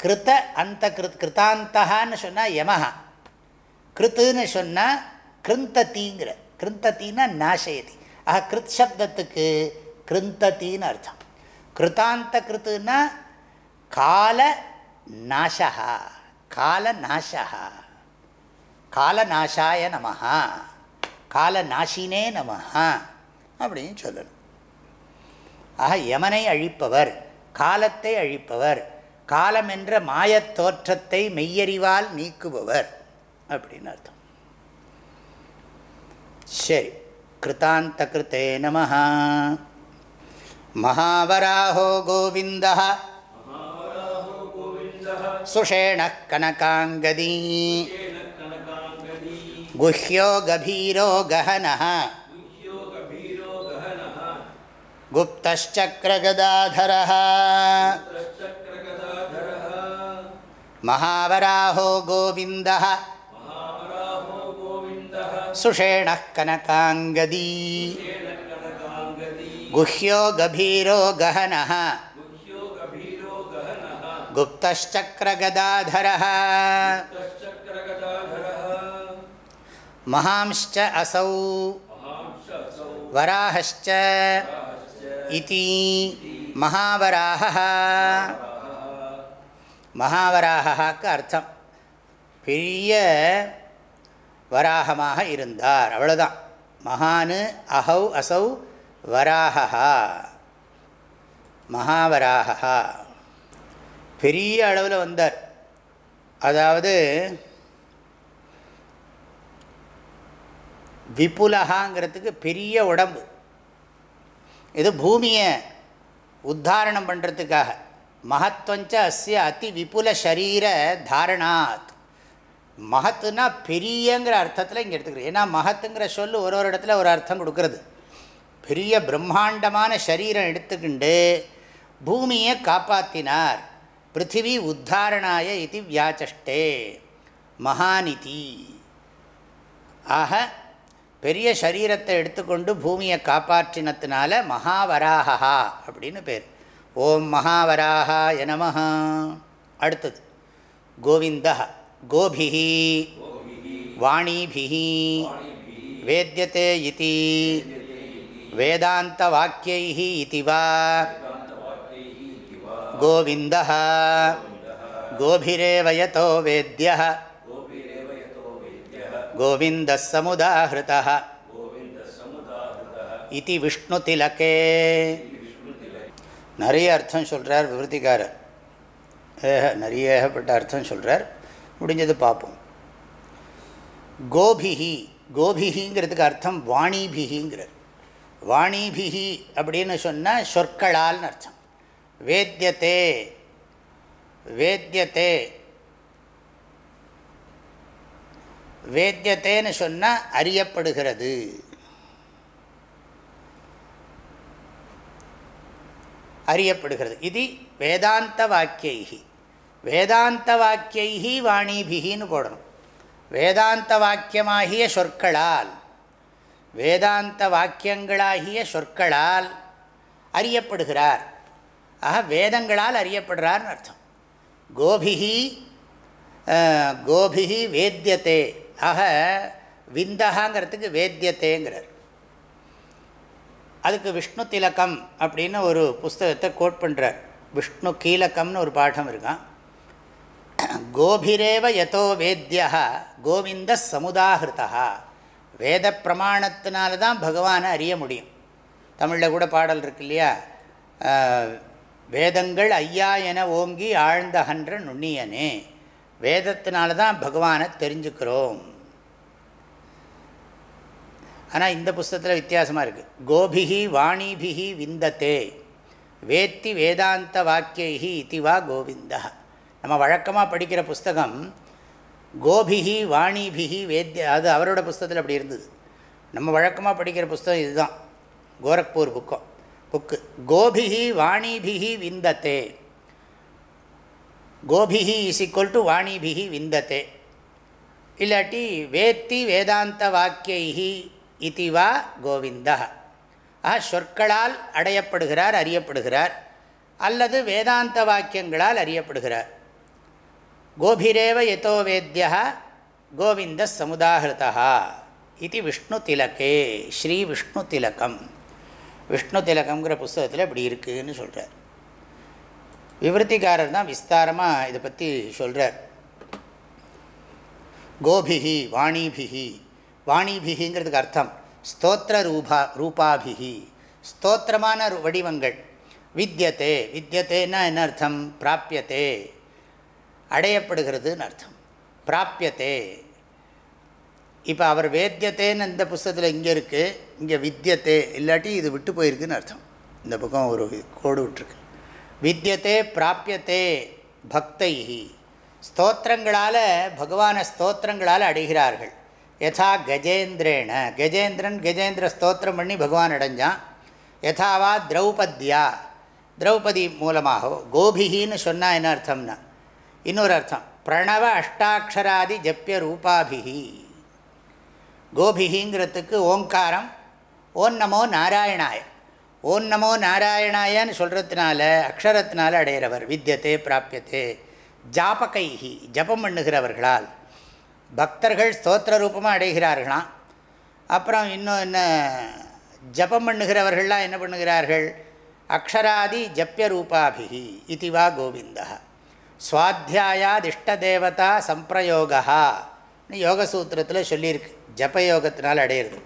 கிருத்த அந்த கிருத் கிருத்தாந்தகான்னு சொன்னால் யமஹா. கிருத்துன்னு சொன்னால் கிருந்தத்திங்கிற கிருந்தத்தின்னா நாசயதி. ஆஹா கிருத் சப்தத்துக்கு கிருந்தத்தின்னு அர்த்தம். கிருத்தாந்த கிருத்துன்னா கால நாசா கால நாசா காலநாசாய நமஹா காலநாசினே நமஹா அப்படின்னு சொல்லணும். ஆக யமனை அழிப்பவர் காலத்தை அழிப்பவர் காலம் என்ற மாயத் தோற்றத்தை மெய்யறிவால் நீக்குபவர் அப்படின்னு அர்த்தம். சரி கிருத்தாந்த கிருத்தே நம மகாவராஹோ கோவிந்தா सुषेणः कनकाङ्गदी गुह्यो गभीरो गहनः गुप्तश्चक्रगदाधरः महावराहो गोविन्दः सुषेणः कनकाङ्गदी गुह्यो गभीरो गहनः गुप्तश्चक्रगदाधरः तश्चक्रगदाधरः महांश्च असौ महांशसौ वराहश्च इति महावराहः மகாவராகாக்கு அர்த்தம் பெரிய வராகமாக இருந்தார் அவ்வளோதான் மகானு அஹௌ அசௌ வராகா மகாவராகா பெரிய அளவில் வந்தார். அதாவது விபுலகாங்கிறதுக்கு பெரிய உடம்பு. இது பூமியை உத்தாரணம் பண்ணுறதுக்காக மகத்வஞ்ச அஸ்ய அதி விபுல ஷரீர தாரணாத். மகத்துனா பெரியங்கிற அர்த்தத்தில் இங்கே எடுத்துக்கிறேன் ஏன்னா மகத்துங்கிற சொல்லு ஒரு ஒரு இடத்துல ஒரு அர்த்தம் கொடுக்கறது. பெரிய பிரம்மாண்டமான சரீரம் எடுத்துக்கிண்டு பூமியை காப்பாற்றினார் பிருத்திவி உத்தாரணாய இது வியாச்சஷ்டே. மகானிதி ஆக பெரிய சரீரத்தை எடுத்துக்கொண்டு பூமியை காப்பாற்றினத்தினால மகாவராகா அப்படின்னு பேர். ஓம் மகாவராகா எனமஹா அடுத்தது கோவிந்தா கோபிஹி. வாணிபிஹி. வேத்தியதே இதி. வேதாந்த வாக்கியை இதி வா. गोविन्दः गोभिरेव यतो वेद्यः गोविन्दः समुदाहृतः इति विष्णुतिलके நிறைய அர்த்தம் சொல்கிறார் விவருத்திக்காரர் ஏக நிறைய ஏகப்பட்ட அர்த்தம் சொல்கிறார் முடிஞ்சது பார்ப்போம் கோபிஹி கோபிஹிங்கிறதுக்கு அர்த்தம் வாணிபிகிங்கிறார் வாணிபிகி அப்படின்னு சொன்னால் சொற்களால்னு அர்த்தம் வேத்தியத்தே. வேத்தியத்தே. வேத்தியத்தேன்னு சொன்னால் அறியப்படுகிறது. அறியப்படுகிறது. இது வேதாந்த வாக்கியைகி வேதாந்த வாக்கியைகி வாணிபிகின்னு போடணும். வேதாந்த வாக்கியமாகிய சொற்களால் வேதாந்த வாக்கியங்களாகிய சொற்களால் அறியப்படுகிறார். ஆக வேதங்களால் அறியப்படுறார்னு அர்த்தம். கோபிகி கோபிகி வேத்தியத்தே. ஆக விந்தகாங்கிறதுக்கு வேத்தியத்தேங்கிறார். அதுக்கு விஷ்ணு திலக்கம் அப்படின்னு ஒரு புஸ்தகத்தை கோட் பண்ணுறார் விஷ்ணு கீலக்கம்னு ஒரு பாடம் இருக்கான் கோபிரேவ யதோ வேத்தியா கோவிந்த சமுதாகிருத்தா வேத பிரமாணத்தினால தான் பகவானை அறிய முடியும். தமிழில் கூட பாடல் இருக்கு இல்லையா? வேதங்கள் ஐயா என ஓங்கி ஆழ்ந்தகன்ற நுண்ணியனே. வேதத்தினால தான் பகவானை தெரிஞ்சுக்கிறோம். ஆனால் இந்த புஸ்தகத்தில் வித்தியாசமாக இருக்குது கோபிகி வாணிபிகி விந்தத்தே வேத்தி வேதாந்த வாக்கியி இதுவா கோவிந்தா. நம்ம வழக்கமாக படிக்கிற புஸ்தகம் கோபிகி வாணிபிகி வேத்திய அது அவரோட புஸ்தகத்தில் அப்படி இருந்தது. நம்ம வழக்கமாக படிக்கிற புஸ்தகம் இதுதான். கோரக்பூர் புக்கம். புக்கு. கோபிஹி வாணிபிஹி விந்தத்தே. கோபிஹி இஸ் ஈக்குவல் டு வாணிபிஹி விந்தத்தே. இல்லாட்டி வேத்தி வேதாந்த வாக்கியைகி இதுவா கோவிந்தா. ஆ சொற்களால் அடையப்படுகிறார் அறியப்படுகிறார். அல்லது வேதாந்த வாக்கியங்களால் அறியப்படுகிறார். கோபிரேவ எதோ வேத்தியா கோவிந்த சமுதாகிருதா. இது விஷ்ணு திலக்கே ஸ்ரீ விஷ்ணு திலக்கம் விஷ்ணு திலகம்ங்கிற புஸ்தகத்தில் இப்படி இருக்குதுன்னு சொல்கிறார் விவருத்திக்காரர் தான் விஸ்தாரமாக இதை பற்றி சொல்கிறார் கோபிகி வாணிபிகி வாணிபிகிங்கிறதுக்கு அர்த்தம். ஸ்தோத்திர ரூபா ரூபாபிகி ஸ்தோத்திரமான வடிவங்கள். வித்தியத்தே வித்தியத்தேன்னா என்ன அர்த்தம்? பிராப்பியத்தே அடையப்படுகிறதுன்னு அர்த்தம். பிராப்பியத்தே இப்போ அவர் வேத்தியத்தேன்னு இந்த புஸ்தகத்தில் இங்கே இருக்குது இங்கே வித்தியத்தே இல்லாட்டி இது விட்டு போயிருக்குன்னு அர்த்தம். இந்த பக்கம் ஒரு கோடு விட்டுருக்கு. வித்தியத்தே பிராபியத்தே பக்தைஹி. ஸ்தோத்திரங்களால் பகவானை ஸ்தோத்திரங்களால் அடைகிறார்கள். யதா கஜேந்திரேன. கஜேந்திரன் கஜேந்திர ஸ்தோத்திரம் பண்ணி பகவான் அடைஞ்சான். யதாவா திரௌபத்யா. திரௌபதி மூலமாகவோ கோபிகின்னு சொன்னால் என்ன அர்த்தம்னா? இன்னொரு அர்த்தம். பிரணவ அஷ்டாட்சராதி ஜப்பிய ரூபாபிகி கோபிகிங்கிறதுக்கு ஓங்காரம் ஓம் நமோ நாராயணாய. ஓம் நமோ நாராயணாயன்னு சொல்கிறதுனால அக்ஷரத்தினால அடையிறவர். வித்தியத்தே பிராப்பியத்தே ஜாபகைஹி ஜபம் பண்ணுகிறவர்களால். பக்தர்கள் ஸ்தோத்திர ரூபமாக அடைகிறார்களாம். அப்புறம் இன்னும் என்ன ஜபம் பண்ணுகிறவர்கள்லாம் என்ன பண்ணுகிறார்கள்? அக்ஷராதி ஜப்பிய ரூபாபிகி இதுவா கோவிந்தா. சுவாத்தியாயாதிஷ்டதேவதா சம்பிரயோகா யோகசூத்திரத்தில் சொல்லியிருக்கு. ஜபயோகத்தினால் அடையிறது.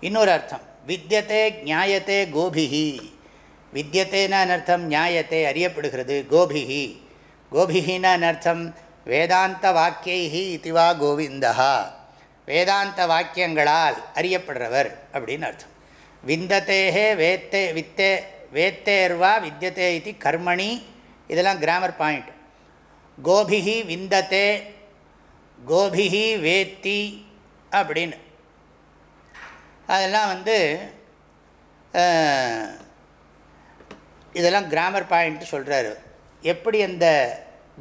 இன்னொரு அர்த்தம். வித்தியத்தை ஞாயத்தே கோபிகி வித்தியத்தேனா அர்த்தம் நியாயத்தை அறியப்படுகிறது கோபிகி கோபிகின்னு அர்த்தம் வேதாந்த வாக்கியைஹி இதுவா கோவிந்தா வேதாந்த வாக்கியங்களால் அறியப்படுறவர் அப்படின்னு அர்த்தம். விந்தத்தேகே வேத்தே வித்தே வேத்தேர்வா வித்தியதே இது கர்மணி. இதெல்லாம் கிராமர் பாயிண்ட் கோபிகி விந்தத்தே கோபிகி வேத்தி அப்படின்னு. அதெல்லாம் வந்து இதெல்லாம் கிராமர் பாயிண்ட் சொல்கிறாரு எப்படி அந்த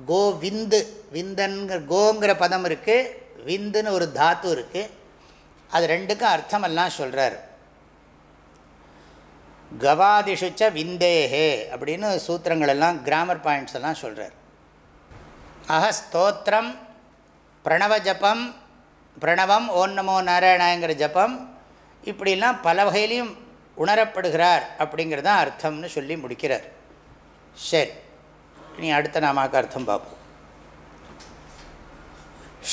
கோ விந்து விந்தன்கிற கோங்கிற பதம் இருக்குது விந்துன்னு ஒரு தாத்து இருக்குது அது ரெண்டுக்கும் அர்த்தமெல்லாம் சொல்கிறார் கவாதிஷுச்ச விந்தேஹே அப்படின்னு சூத்திரங்கள் எல்லாம் கிராமர் பாயிண்ட்ஸ் எல்லாம் சொல்கிறார் அஹ ஸ்தோத்திரம் பிரணவ ஜபம் பிரணவம் ஓம் நமோ நாராயணாங்கிற ஜபம் இப்படிலாம் பல வகையிலையும் உணரப்படுகிறார் அப்படிங்கிறது தான் அர்த்தம்னு சொல்லி முடிக்கிறார். சரி இனி அடுத்த நாமாக்கு அர்த்தம் பார்ப்போம்.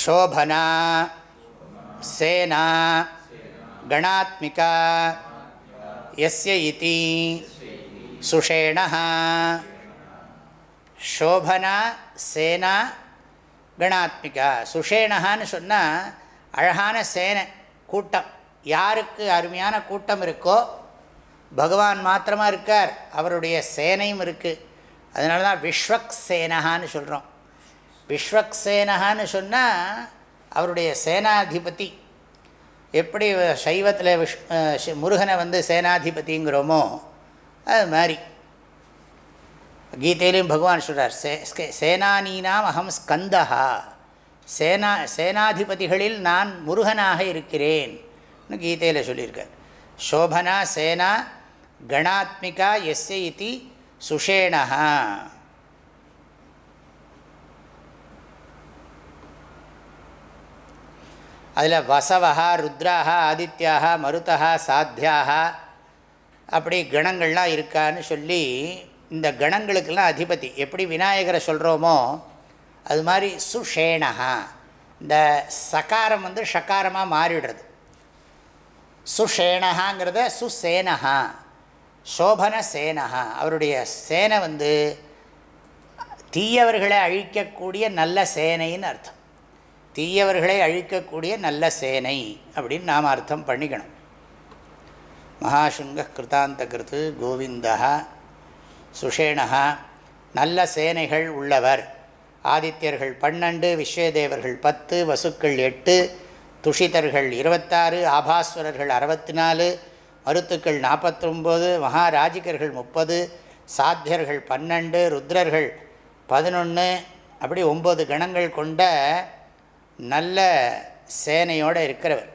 சோபனா சேனா கணாத்மிகா எஸ்ய இதி சுஷேணா சோபனா சேனா கணாத்மிகா. சுஷேணான்னு சொன்னால் அழகான சேனை கூட்டம். யாருக்கு அருமையான கூட்டம் இருக்கோ பகவான் மாத்திரமாக இருக்கார். அவருடைய சேனையும் இருக்குது அதனால தான் விஸ்வக் சேனகான்னு சொல்கிறோம் விஸ்வக் சேனகான்னு சொன்னால் அவருடைய சேனாதிபதி. எப்படி சைவத்தில் விஷ் முருகனை வந்து சேனாதிபதிங்கிறோமோ அது மாதிரி. கீதையிலையும் பகவான் சொல்கிறார் சே ஸ்கே- சேனானீனாம் அகம் ஸ்கந்தஹா. சேனா சேனாதிபதிகளில் நான் முருகனாக இருக்கிறேன். கீதையில் சொல்லியிருக்கார் சோபனா சேனா கணாத்மிகா எஸ்ய இது சுஷேணா அதில் வசவா ருத்ரா ஆதித்யாக மருதா சாத்தியாக அப்படி கணங்கள்லாம் இருக்கான்னு சொல்லி இந்த கணங்களுக்கெல்லாம் அதிபதி. எப்படி விநாயகரை சொல்கிறோமோ அது மாதிரி சுஷேணா இந்த சகாரம் வந்து ஷக்காரமாக மாறிடுறது. சுஷேணஹாங்கிறத சுசேனஹா சோபன சேனஹா அவருடைய சேனை வந்து தீயவர்களை அழிக்கக்கூடிய நல்ல சேனைன்னு அர்த்தம். தீயவர்களை அழிக்கக்கூடிய நல்ல சேனை அப்படின்னு நாம் அர்த்தம் பண்ணிக்கணும். மகாசுங்க கிருதாந்த கிருத்து கோவிந்தா சுஷேணா நல்ல சேனைகள் உள்ளவர். ஆதித்யர்கள் பன்னெண்டு விஸ்வதேவர்கள் பத்து வசுக்கள் எட்டு துஷிதர்கள் இருபத்தாறு ஆபாஸ்வரர்கள் அறுபத்தி நாலு மருத்துக்கள் நாற்பத்தொம்போது மகாராஜிகர்கள் முப்பது சாத்தியர்கள் பன்னெண்டு ருத்ரர்கள் பதினொன்று அப்படி ஒம்பது கணங்கள் கொண்ட நல்ல சேனையோடு இருக்கிறவர்.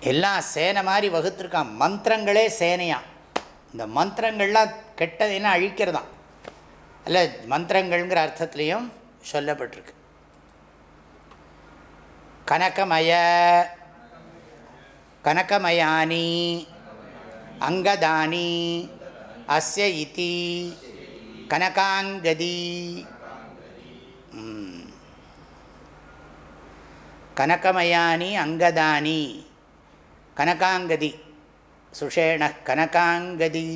எல்லாம் சேனை மாதிரி வகுத்துருக்கான். மந்திரங்களே சேனையாம் இந்த மந்திரங்கள்லாம் கெட்டதையெல்லாம் அழிக்கிறதாம். அல்ல மந்திரங்கள்ங்கிற அர்த்தத்துலேயும் சொல்லப்பட்டிருக்கு. கனகமய கனகமயானி அங்கதானி அஸ்ய இதி கனகாங்கதி கனகமயானி அங்கதானி கனகாங்கதி சுஷேண கனகாங்கதி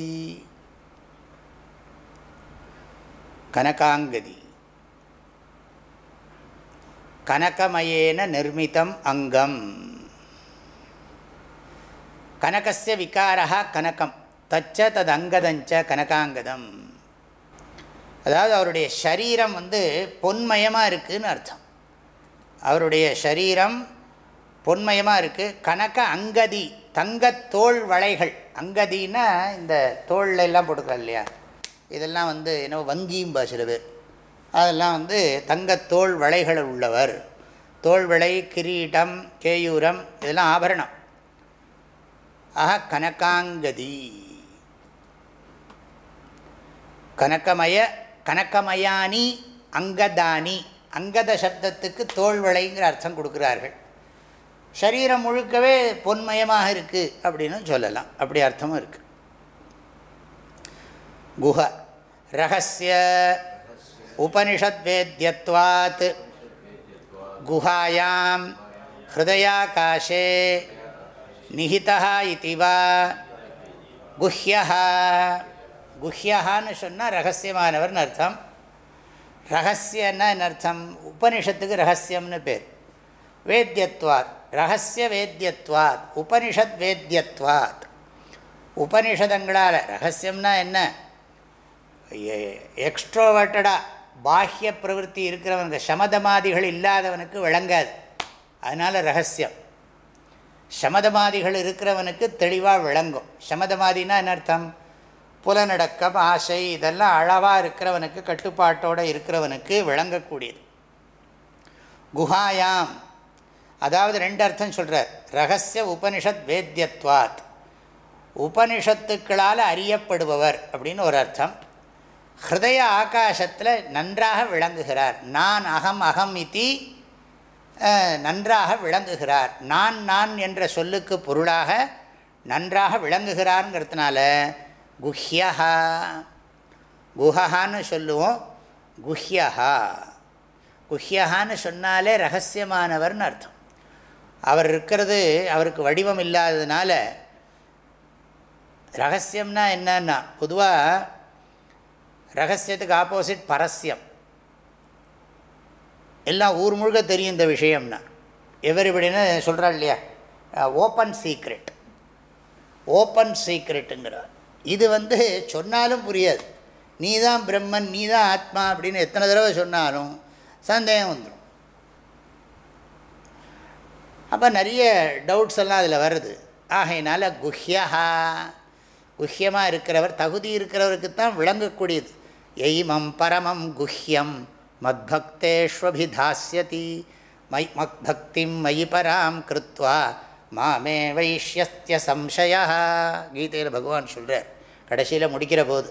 கனகாங்கதி. கனகமயேன நிர்மிதம் அங்கம். கனகசிய விகாரः கனகம். தச்ச தது அங்கதஞ்ச கனகாங்கதம். அதாவது அவருடைய சரீரம் வந்து பொன்மயமாக இருக்குதுன்னு அர்த்தம். அவருடைய சரீரம் பொன்மயமாக இருக்குது கனக அங்கதி தங்கத்தோல் வளைகள். அங்கதின்னா இந்த தோள்ல எல்லாம் போட்டுக்கலாம் இல்லையா? இதெல்லாம் வந்து என்ன வங்கியும் சில பேர். அதெல்லாம் வந்து தங்கத்தோல் வளைகள் உள்ளவர். தோல்விளை கிரீட்டம் கேயூரம் இதெல்லாம் ஆபரணம். ஆஹா கனகாங்கதி. கனகமய கனகமயானி அங்கதானி. அங்கத சப்தத்துக்கு தோல்விளைங்கிற அர்த்தம் கொடுக்குறார்கள். சரீரம் முழுக்கவே பொன்மயமாக இருக்குது அப்படின்னு சொல்லலாம். அப்படி அர்த்தமும் இருக்குது குஹ ரகசிய உபனிஷத்வேத்யத்வாத் குஹாயாம் ஹிருதயாகாஷே நிஹிதா இதி வா குஹ்யா குஹ்யான்னு சொன்னால் ரகசியமானவர்னு அர்த்தம். ரகசியன்னா என்ன அர்த்தம்? உபனிஷத்துக்கு ரகசியம்னு பேர். வேத்தியத்வாத். ரகசிய வேத்தியத்வாத் உபனிஷத் வேத்தியத்வாத் உபனிஷதங்களால். ரகசியம்னா என்ன? எக்ஸ்ட்ரோவர்ட்டடாக பாஹ்ய பிரவருத்தி இருக்கிறவனுக்கு சமதமாதிகள் இல்லாதவனுக்கு விளங்காது. அதனால் ரகசியம். சமதமாதிகள் இருக்கிறவனுக்கு தெளிவாக விளங்கும். சமதமாதினா என்ன அர்த்தம்? புலநடக்கம் ஆசை இதெல்லாம் அளவாக இருக்கிறவனுக்கு கட்டுப்பாட்டோடு இருக்கிறவனுக்கு விளங்கக்கூடியது. குஹாயாம். அதாவது ரெண்டு அர்த்தம் சொல்கிறார் ரகசிய உபனிஷத் வேத்தியத்வாத். உபனிஷத்துக்களால் அறியப்படுபவர் அப்படின்னு ஒரு அர்த்தம். ஹிருதய ஆகாசத்தில் நன்றாக விளங்குகிறார். நான் அகம் அகம் இத்தி நன்றாக விளங்குகிறார். நான் நான் என்ற சொல்லுக்கு பொருளாக நன்றாக விளங்குகிறாருங்கிறதுனால குஹ்யஹா. குஹான்னு சொல்லுவோம். குஹ்யஹா. குஹ்யஹான்னு சொன்னாலே ரகசியமானவர்னு அர்த்தம். அவர் இருக்கிறது அவருக்கு வடிவம் இல்லாததுனால ரகசியம்னா என்னன்னா பொதுவாக ரகசியத்துக்கு ஆப்போசிட் பரஸ்யம். எல்லாம் ஊர் முழுக்க தெரியும் இந்த விஷயம்னா. எவரிபடின்னு சொல்கிறாள் இல்லையா? ஓப்பன் சீக்ரெட் ஓப்பன் சீக்ரெட்டுங்கிறார் இது வந்து சொன்னாலும் புரியாது. நீ தான் பிரம்மன் நீ தான் ஆத்மா அப்படின்னு எத்தனை தடவை சொன்னாலும் சந்தேகம் வந்துடும் அப்போ நிறைய டவுட்ஸ் எல்லாம் அதில் வருது. ஆகையினால குஹ்யா குஹ்யமாக இருக்கிறவர் தகுதி இருக்கிறவருக்கு தான் விளங்கக்கூடியது. எய்மம் பரமம் குஹ்யம் மத்பக்தேஷ்வபிதாஸ்யதி. மை மக்பக்திம் மயி பராம் கிருத்வா மாமே வைஷ்யஸ்திய சம்சய. கீதையில் பகவான் சொல்கிறார் கடைசியில் முடிக்கிற போது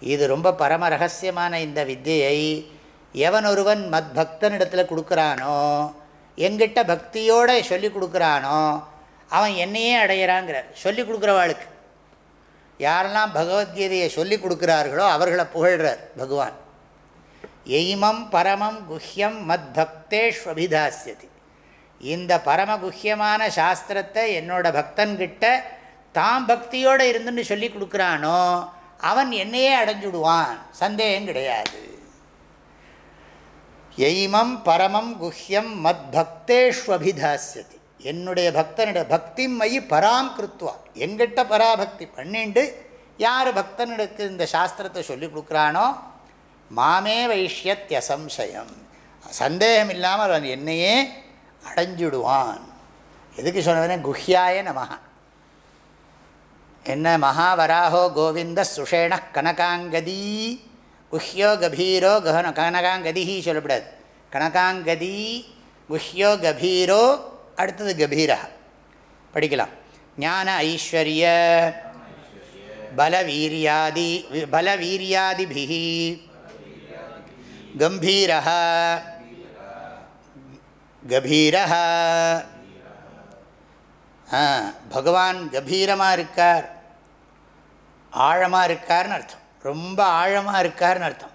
இது ரொம்ப பரம ரகசியமான இந்த வித்தியை எவன் ஒருவன் மத் பக்தனிடத்தில் கொடுக்குறானோ எங்கிட்ட பக்தியோடு சொல்லி கொடுக்குறானோ அவன் என்னையே அடையிறாங்கிறார் சொல்லி கொடுக்குறவாளுக்கு. யாரெல்லாம் பகவத்கீதையை சொல்லி கொடுக்குறார்களோ அவர்களை புகழ்கிறார் பகவான். எய்மம் பரமம் குஹ்யம் மத் பக்தேஷ்வபிதாசியதி இந்த பரமகுஹ்யமான சாஸ்திரத்தை என்னோட பக்தன்கிட்ட தாம் பக்தியோடு இருந்துன்னு சொல்லி கொடுக்குறானோ அவன் என்னையே அடைஞ்சுடுவான். சந்தேகம் கிடையாது. எய்மம் பரமம் குஹ்யம் மத் பக்தேஷ்வபிதாசியதி என்னுடைய பக்தனிட பக்தி மயி பராம் கிருத்வா. எங்கிட்ட பராபக்தி பண்ணிண்டு யார் பக்தனுக்கு இந்த சாஸ்திரத்தை சொல்லி கொடுக்குறானோ மாமே வைஷ்யத்யசம்சயம். சந்தேகம் இல்லாமல் அவன் என்னையே அடைஞ்சிடுவான். எதுக்கு சொன்னதுனே குஹ்யாய நமஹா. என்ன மகாவராஹோ கோவிந்த சுஷேண கனகாங்கதி குஹ்யோ கபீரோ கஹன கனகாங்கதி சொல்லப்படாது. கனகாங்கதி குஹ்யோ கபீரோ அடுத்தது கபீரா. படிக்கலாம். ஞான ஐஸ்வர்ய பலவீரியாதி பலவீரியாதிபிஹி கம்பீர கபீர பகவான் கபீரமாக இருக்கார். ஆழமாக இருக்கார்னு அர்த்தம். ரொம்ப ஆழமாக இருக்கார்னு அர்த்தம்.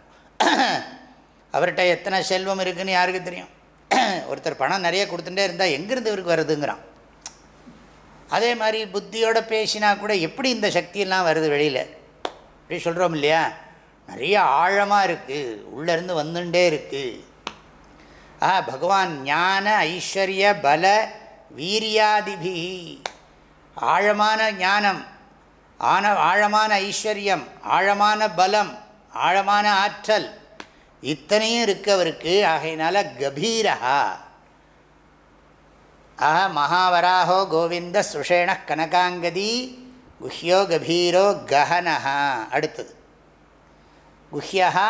அவர்கிட்ட எத்தனை செல்வம் இருக்குதுன்னு யாருக்கு தெரியும்? ஒருத்தர் பணம் நிறைய கொடுத்துட்டே இருந்தால் எங்கேருந்து இவருக்கு வருதுங்கிறான். அதே மாதிரி புத்தியோடு பேசினா கூட எப்படி இந்த சக்தியெல்லாம் வருது வெளியில்? அப்படி சொல்கிறோம் இல்லையா? நிறைய ஆழமாக இருக்குது உள்ளேருந்து வந்துட்டே இருக்குது ஆ பகவான் ஞான ஐஸ்வர்ய பல வீரியாதிபி. ஆழமான ஞானம் ஆன ஆழமான ஐஸ்வர்யம் ஆழமான பலம் ஆழமான ஆற்றல். இத்தனையும் இருக்கு அவருக்கு. ஆகையினால கபீரா ஆஹ மகாவராஹோ கோவிந்த சுஷேண கனகாங்கதி குஹ்யோ கபீரோ கஹனஹா. அடுத்தது. குஹ்யா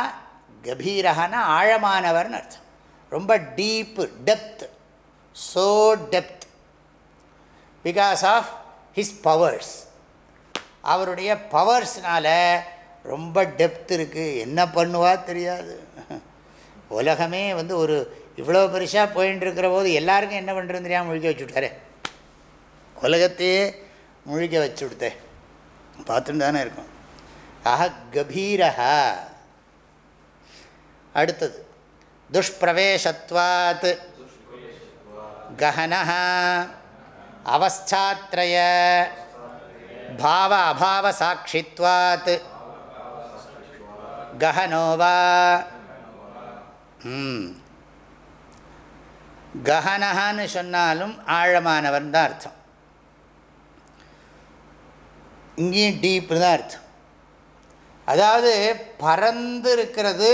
கபீரஹான்னா ஆழமானவர்னு அர்த்தம். ரொம்ப deep depth. So depth because of his powers அவருடைய பவர்ஸ்னால் ரொம்ப டெப்த் இருக்குது என்ன பண்ணுவா தெரியாது. உலகமே வந்து ஒரு இவ்வளோ பெருசாக போயின்னு இருக்கிற போது எல்லாருக்கும் என்ன பண்ணுறது தெரியாமல் முழிக்க வச்சு விட்டாரு உலகத்தையே முழிக்க வச்சு விடுத்தேன் பார்த்துட்டு தானே இருக்கும். ஆஹ கபீரஹா. அடுத்தது துஷ்பிரவேசத்வாத். கஹன அவஸ்தாத்ரய. பாவ அபாவ சாட்சித்வாத். கஹனோவா கஹனஹான்னு சொன்னாலும் ஆழமானவன் தான் அர்த்தம். இங்கேயும் டீப்பு தான் அர்த்தம். அதாவது பறந்து இருக்கிறது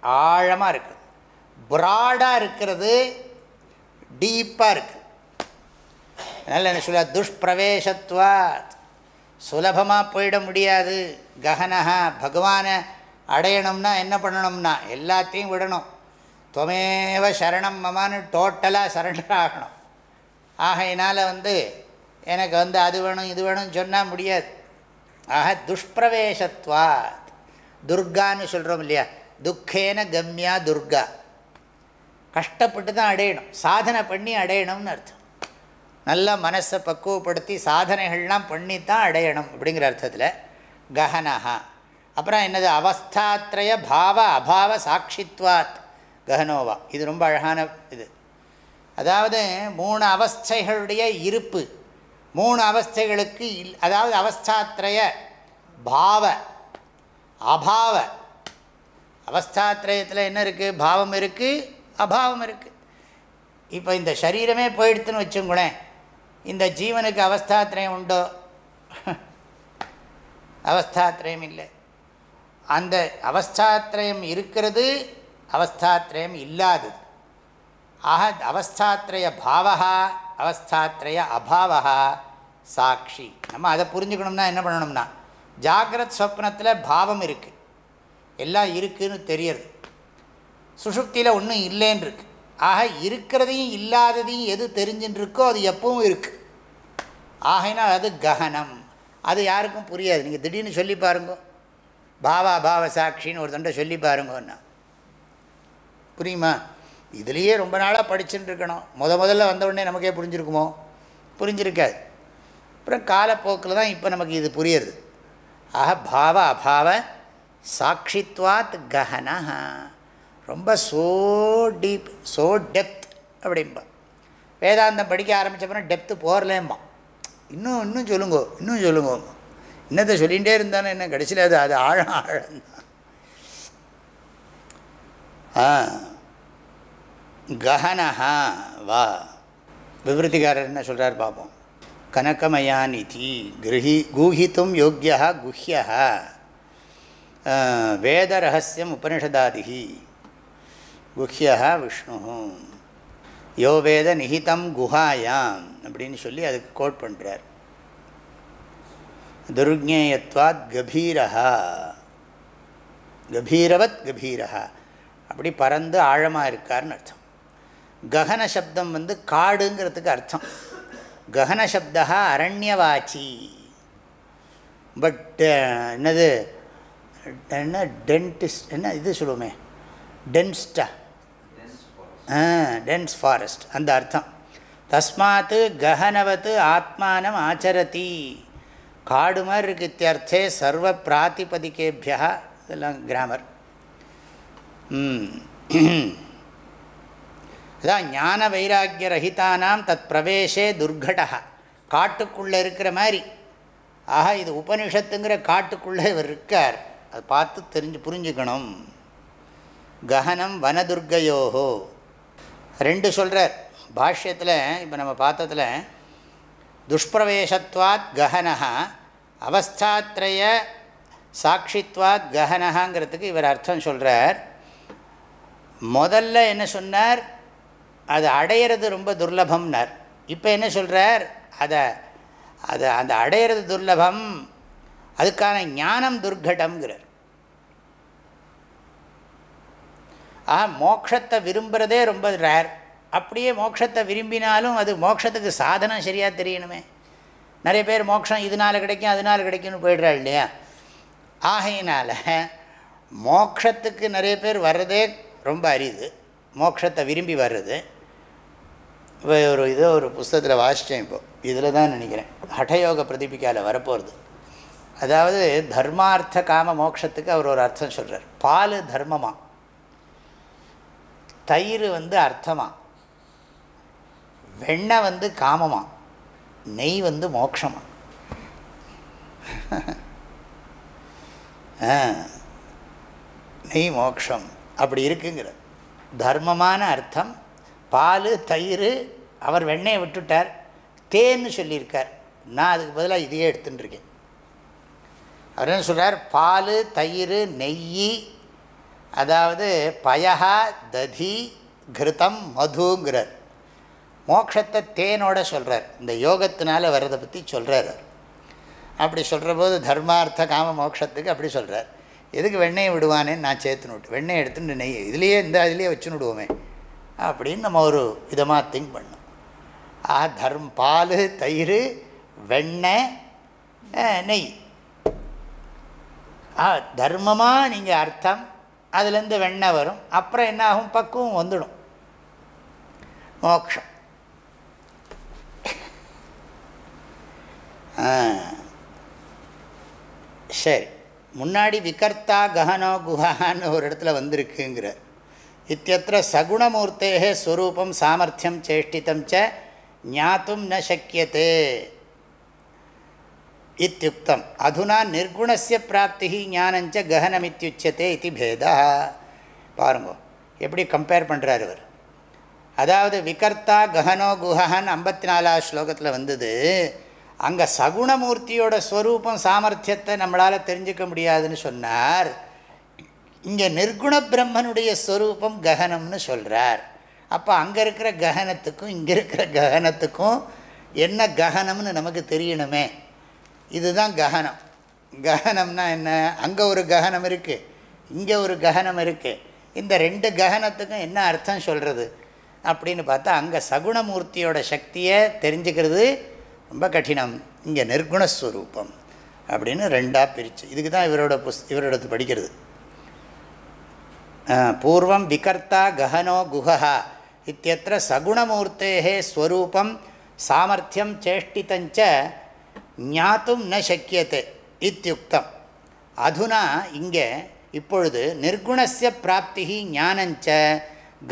ஆழமாக இருக்குது. ப்ராடாக இருக்கிறது டீப்பாக இருக்குது. அதனால் என்ன சொல்ல துஷ்பிரவேசத்வாத். சுலபமாக போயிட முடியாது. ககனஹா பகவானை அடையணும்னா என்ன பண்ணணும்னா எல்லாத்தையும் விடணும். துவமேவ சரணம் மமான்னு டோட்டலாக சரண்டர் ஆகணும். ஆகையினால் வந்து எனக்கு வந்து அது வேணும் இது வேணும்னு சொன்னால் முடியாது. ஆக துஷ்பிரவேசத்வாத். துர்கான்னு சொல்கிறோம் இல்லையா? துக்கேன கம்யா துர்கா. கஷ்டப்பட்டு தான் அடையணும். சாதனை பண்ணி அடையணும்னு அர்த்தம். நல்ல மனசை பக்குவப்படுத்தி சாதனைகள்லாம் பண்ணி தான் அடையணும் அப்படிங்கிற அர்த்தத்தில் ககனஹா அப்புறம் என்னது? அவஸ்தாத்ரய பாவ அபாவ சாட்சித்வாத். கஹனோவா. இது ரொம்ப அழகான இது. அதாவது மூணு அவஸ்தைகளுடைய இருப்பு. மூணு அவஸ்தைகளுக்கு இல் அதாவது அவஸ்தாத்ரய பாவ அபாவ. அவஸ்தாத்ரயத்தில் என்ன இருக்குது பாவம் இருக்குது அபாவம் இருக்குது இப்போ இந்த சரீரமே போயிடுத்துன்னு வச்சுங்களேன். இந்த ஜீவனுக்கு அவஸ்தாத்திரயம் உண்டோ? அவஸ்தாத்திரயம் இல்லை. அந்த அவஸ்தாத்திரயம் இருக்கிறது அவஸ்தாத்திரயம் இல்லாதது. ஆக அவஸ்தாத்திரய பாவகா அவஸ்தாத்திரய அபாவகா சாட்சி. நம்ம அதை புரிஞ்சுக்கணும்னா என்ன பண்ணணும்னா ஜாகிரத் ஸ்வப்னத்தில் பாவம் இருக்குது எல்லாம் இருக்குதுன்னு தெரியறது. சுஷுப்தியில் ஒன்றும் இல்லைன்னு இருக்கு ஆக இருக்கிறதையும் இல்லாததையும் எது தெரிஞ்சுன்னு இருக்கோ அது எப்பவும் இருக்குது ஆகையினால் அது ககனம். அது யாருக்கும் புரியாது. நீங்கள் திடீர்னு சொல்லி பாருங்கள் பாவா பாவ சாட்சின்னு ஒரு தண்டை சொல்லி பாருங்கன்னா புரியுமா? இதுலேயே ரொம்ப நாளாக படிச்சுட்டு இருக்கணும். முத முதல்ல வந்த உடனே நமக்கே புரிஞ்சிருக்குமோ? புரிஞ்சிருக்காது. அப்புறம் காலப்போக்கில் தான் இப்போ நமக்கு இது புரியுறது ஆக பாவ அபாவ சாட்சித்வாத் கஹனா ரொம்ப சோ டீப் சோ டெப்த் அப்படிம்பா. வேதாந்தம் படிக்க ஆரம்பித்தப்பறம் டெப்த்து போகலேம்மா இன்னும் இன்னும் சொல்லுங்கோ இன்னும் சொல்லுங்கோ இன்னத்தை சொல்லிகிட்டே இருந்தானே என்ன கடைசியில் அது அது ஆழம் ஆழம் ஆ. கஹனஹா வா. விவருத்திகாரர் என்ன சொல்கிறார் பார்ப்போம் கனகமயானிதி கிருஹி கூஹித்தும் யோக்கியா குஹ்யா வேதரகசியம் உபனிஷதாதி குஹ்யா விஷ்ணு யோ வேத நிஹிதம் குஹாயாம் அப்படின்னு சொல்லி அதுக்கு கோட் பண்ணுறார் துர்ஜேயத்வாத் கபீரஹா. கபீரவத் கபீரஹா. அப்படி பறந்து ஆழமாக இருக்கார்னு அர்த்தம். ககன சப்தம் வந்து காடுங்கிறதுக்கு அர்த்தம். ககன சப்தா அரண்யவாச்சி. பட் என்னது? என்ன டென்டிஸ்ட் என்ன இது சொல்லுவோமே டென்ஸ்டா. Tense forest. அந்த அர்த்தம். தஸ்மாத் ககனவத்து ஆத்மானம் ஆச்சரதி. காடு மாதிரி இருக்கு இத்தியர்த்தே சர்வ பிராத்திபதிக்கேபியா இதெல்லாம் கிராமர் அதான் ஞான வைராக்கிய ரஹிதானாம் தத் பிரவேசே துர்கடா காட்டுக்குள்ளே இருக்கிற மாதிரி. ஆக இது உபனிஷத்துங்கிற காட்டுக்குள்ளே இவர் இருக்கார். அதை பார்த்து தெரிஞ்சு புரிஞ்சுக்கணும். ககனம் வனதுர்கையோகோ ரெண்டு சொல்கிறார் பாஷ்யத்தில் இப்போ நம்ம பார்த்ததில் துஷ்பிரவேசத்வாத் ககனஹா அவஸ்தாத்ரய சாட்சித்வாத் ககனஹாங்கிறதுக்கு இவர் அர்த்தம் சொல்கிறார் முதல்ல என்ன சொன்னார்? அது அடையிறது ரொம்ப துர்லபம்னார். இப்போ என்ன சொல்கிறார் அதை அதை அந்த அடையிறது துர்லபம் அதுக்கான ஞானம் துர்கடம்ங்கிறார் ஆஹா மோக்ஷத்தை விரும்புகிறதே ரொம்ப ரேர். அப்படியே மோட்சத்தை விரும்பினாலும் அது மோட்சத்துக்கு சாதனம் சரியாக தெரியணுமே. நிறைய பேர் மோட்சம் இதனால் கிடைக்கும் அதனால் கிடைக்கும்னு போயிடுறாள் இல்லையா? ஆகையினால் மோக்ஷத்துக்கு நிறைய பேர் வர்றதே ரொம்ப அரிது. மோட்சத்தை விரும்பி வர்றது. இப்போ ஒரு இதோ ஒரு புஸ்தகத்தில் வாசித்தேன் இப்போது இதில் தான் நினைக்கிறேன். ஹடயோக பிரதிபிக்காவில் வரப்போகிறது அதாவது தர்மார்த்த காம மோட்சத்துக்கு அவர் ஒரு அர்த்தம் சொல்கிறார் பால் தர்மமாக தயிர் வந்து அர்த்தமாக வெண்ணெய் வந்து காமமாக நெய் வந்து மோட்சமா. ஆ, நெய் மோக்ஷம் அப்படி இருக்குங்கிற. தர்மமான அர்த்தம். பால் தயிர் அவர் வெண்ணெயை விட்டுட்டார். தேன்னு சொல்லியிருக்கார். நான் அதுக்கு பதிலாக இதையே எடுத்துட்டுருக்கேன். அவர் என்ன சொல்கிறார் பால் தயிர் நெய் அதாவது பயஹா ததி கிருதம் மதுங்கிறார். மோட்சத்தை தேனோட சொல்கிறார் இந்த யோகத்தினால வர்றதை பற்றி சொல்கிறார் அவர். அப்படி சொல்கிற போது தர்மார்த்த காம மோட்சத்துக்கு அப்படி சொல்கிறார் எதுக்கு வெண்ணெயை விடுவானேன்னு நான் சேர்த்துன்னு விட்டு வெண்ணெய் எடுத்துட்டு நெய் இதுலேயே இந்த இதுலேயே வச்சுன்னு விடுவோமே அப்படின்னு நம்ம ஒரு விதமாக திங்க் பண்ணோம். ஆ தர்ம் பால் தயிர் வெண்ணெய் நெய். ஆ தர்மமாக நீங்கள் அர்த்தம் அதுலேருந்து வெண்ணெய் வரும் அப்புறம் என்ன ஆகும்? பக்குவம் வந்துடும். மோக்ஷம். சரி. முன்னாடி விகர்த்தா கஹனோ குஹான்னு ஒரு இடத்துல வந்திருக்குங்கிற. இத்தியத்திர சகுணமூர்த்தே ஸ்வரூபம் சாமர்த்தியம் சேஷ்டிதம் ச ஞாத்தும் ந சக்கியத்தே இத்தியுக்தம். அதுனா நிர்குணஸ்ய பிராப்தி ஞானஞ்ச ககனமித்யுச்சதே இது பேதா. பாருங்க எப்படி கம்பேர் பண்ணுறார் இவர். அதாவது விகர்த்தா ககனோ குஹான்னு ஐம்பத்தி நாலாவது ஸ்லோகத்தில் வந்தது. அங்கே சகுணமூர்த்தியோட ஸ்வரூபம் சாமர்த்தியத்தை நம்மளால் தெரிஞ்சுக்க முடியாதுன்னு சொன்னார். இங்கே நிர்குண பிரம்மனுடைய ஸ்வரூபம் ககனம்னு சொல்கிறார் அப்போ அங்கே இருக்கிற ககனத்துக்கும் இங்கே இருக்கிற ககனத்துக்கும் என்ன ககனம்னு நமக்கு தெரியணுமே. இதுதான் ககனம். ககனம்னா என்ன? அங்கே ஒரு ககனம் இருக்குது இங்கே ஒரு ககனம் இருக்குது இந்த ரெண்டு ககனத்துக்கும் என்ன அர்த்தம் சொல்கிறது அப்படின்னு பார்த்தா அங்கே சகுணமூர்த்தியோட சக்தியை தெரிஞ்சுக்கிறது ரொம்ப கடினம். இங்கே நிர்குணஸ்வரூபம் அப்படின்னு ரெண்டாக பிரித்து இதுக்கு தான் இவரோட புஸ் இவரோடது படிக்கிறது. பூர்வம் விகர்த்தா கஹனோ குஹா இத்தியத்திர சகுணமூர்த்தே ஸ்வரூபம் சாமர்த்தியம் சேஷ்டித்தஞ்ச ஞாத்தும் ந சக்கியத்தை இத்தியுக்தம். அதுனா இங்கே இப்பொழுது நிர்குணஸ்ய பிராப்தி ஞானஞ்ச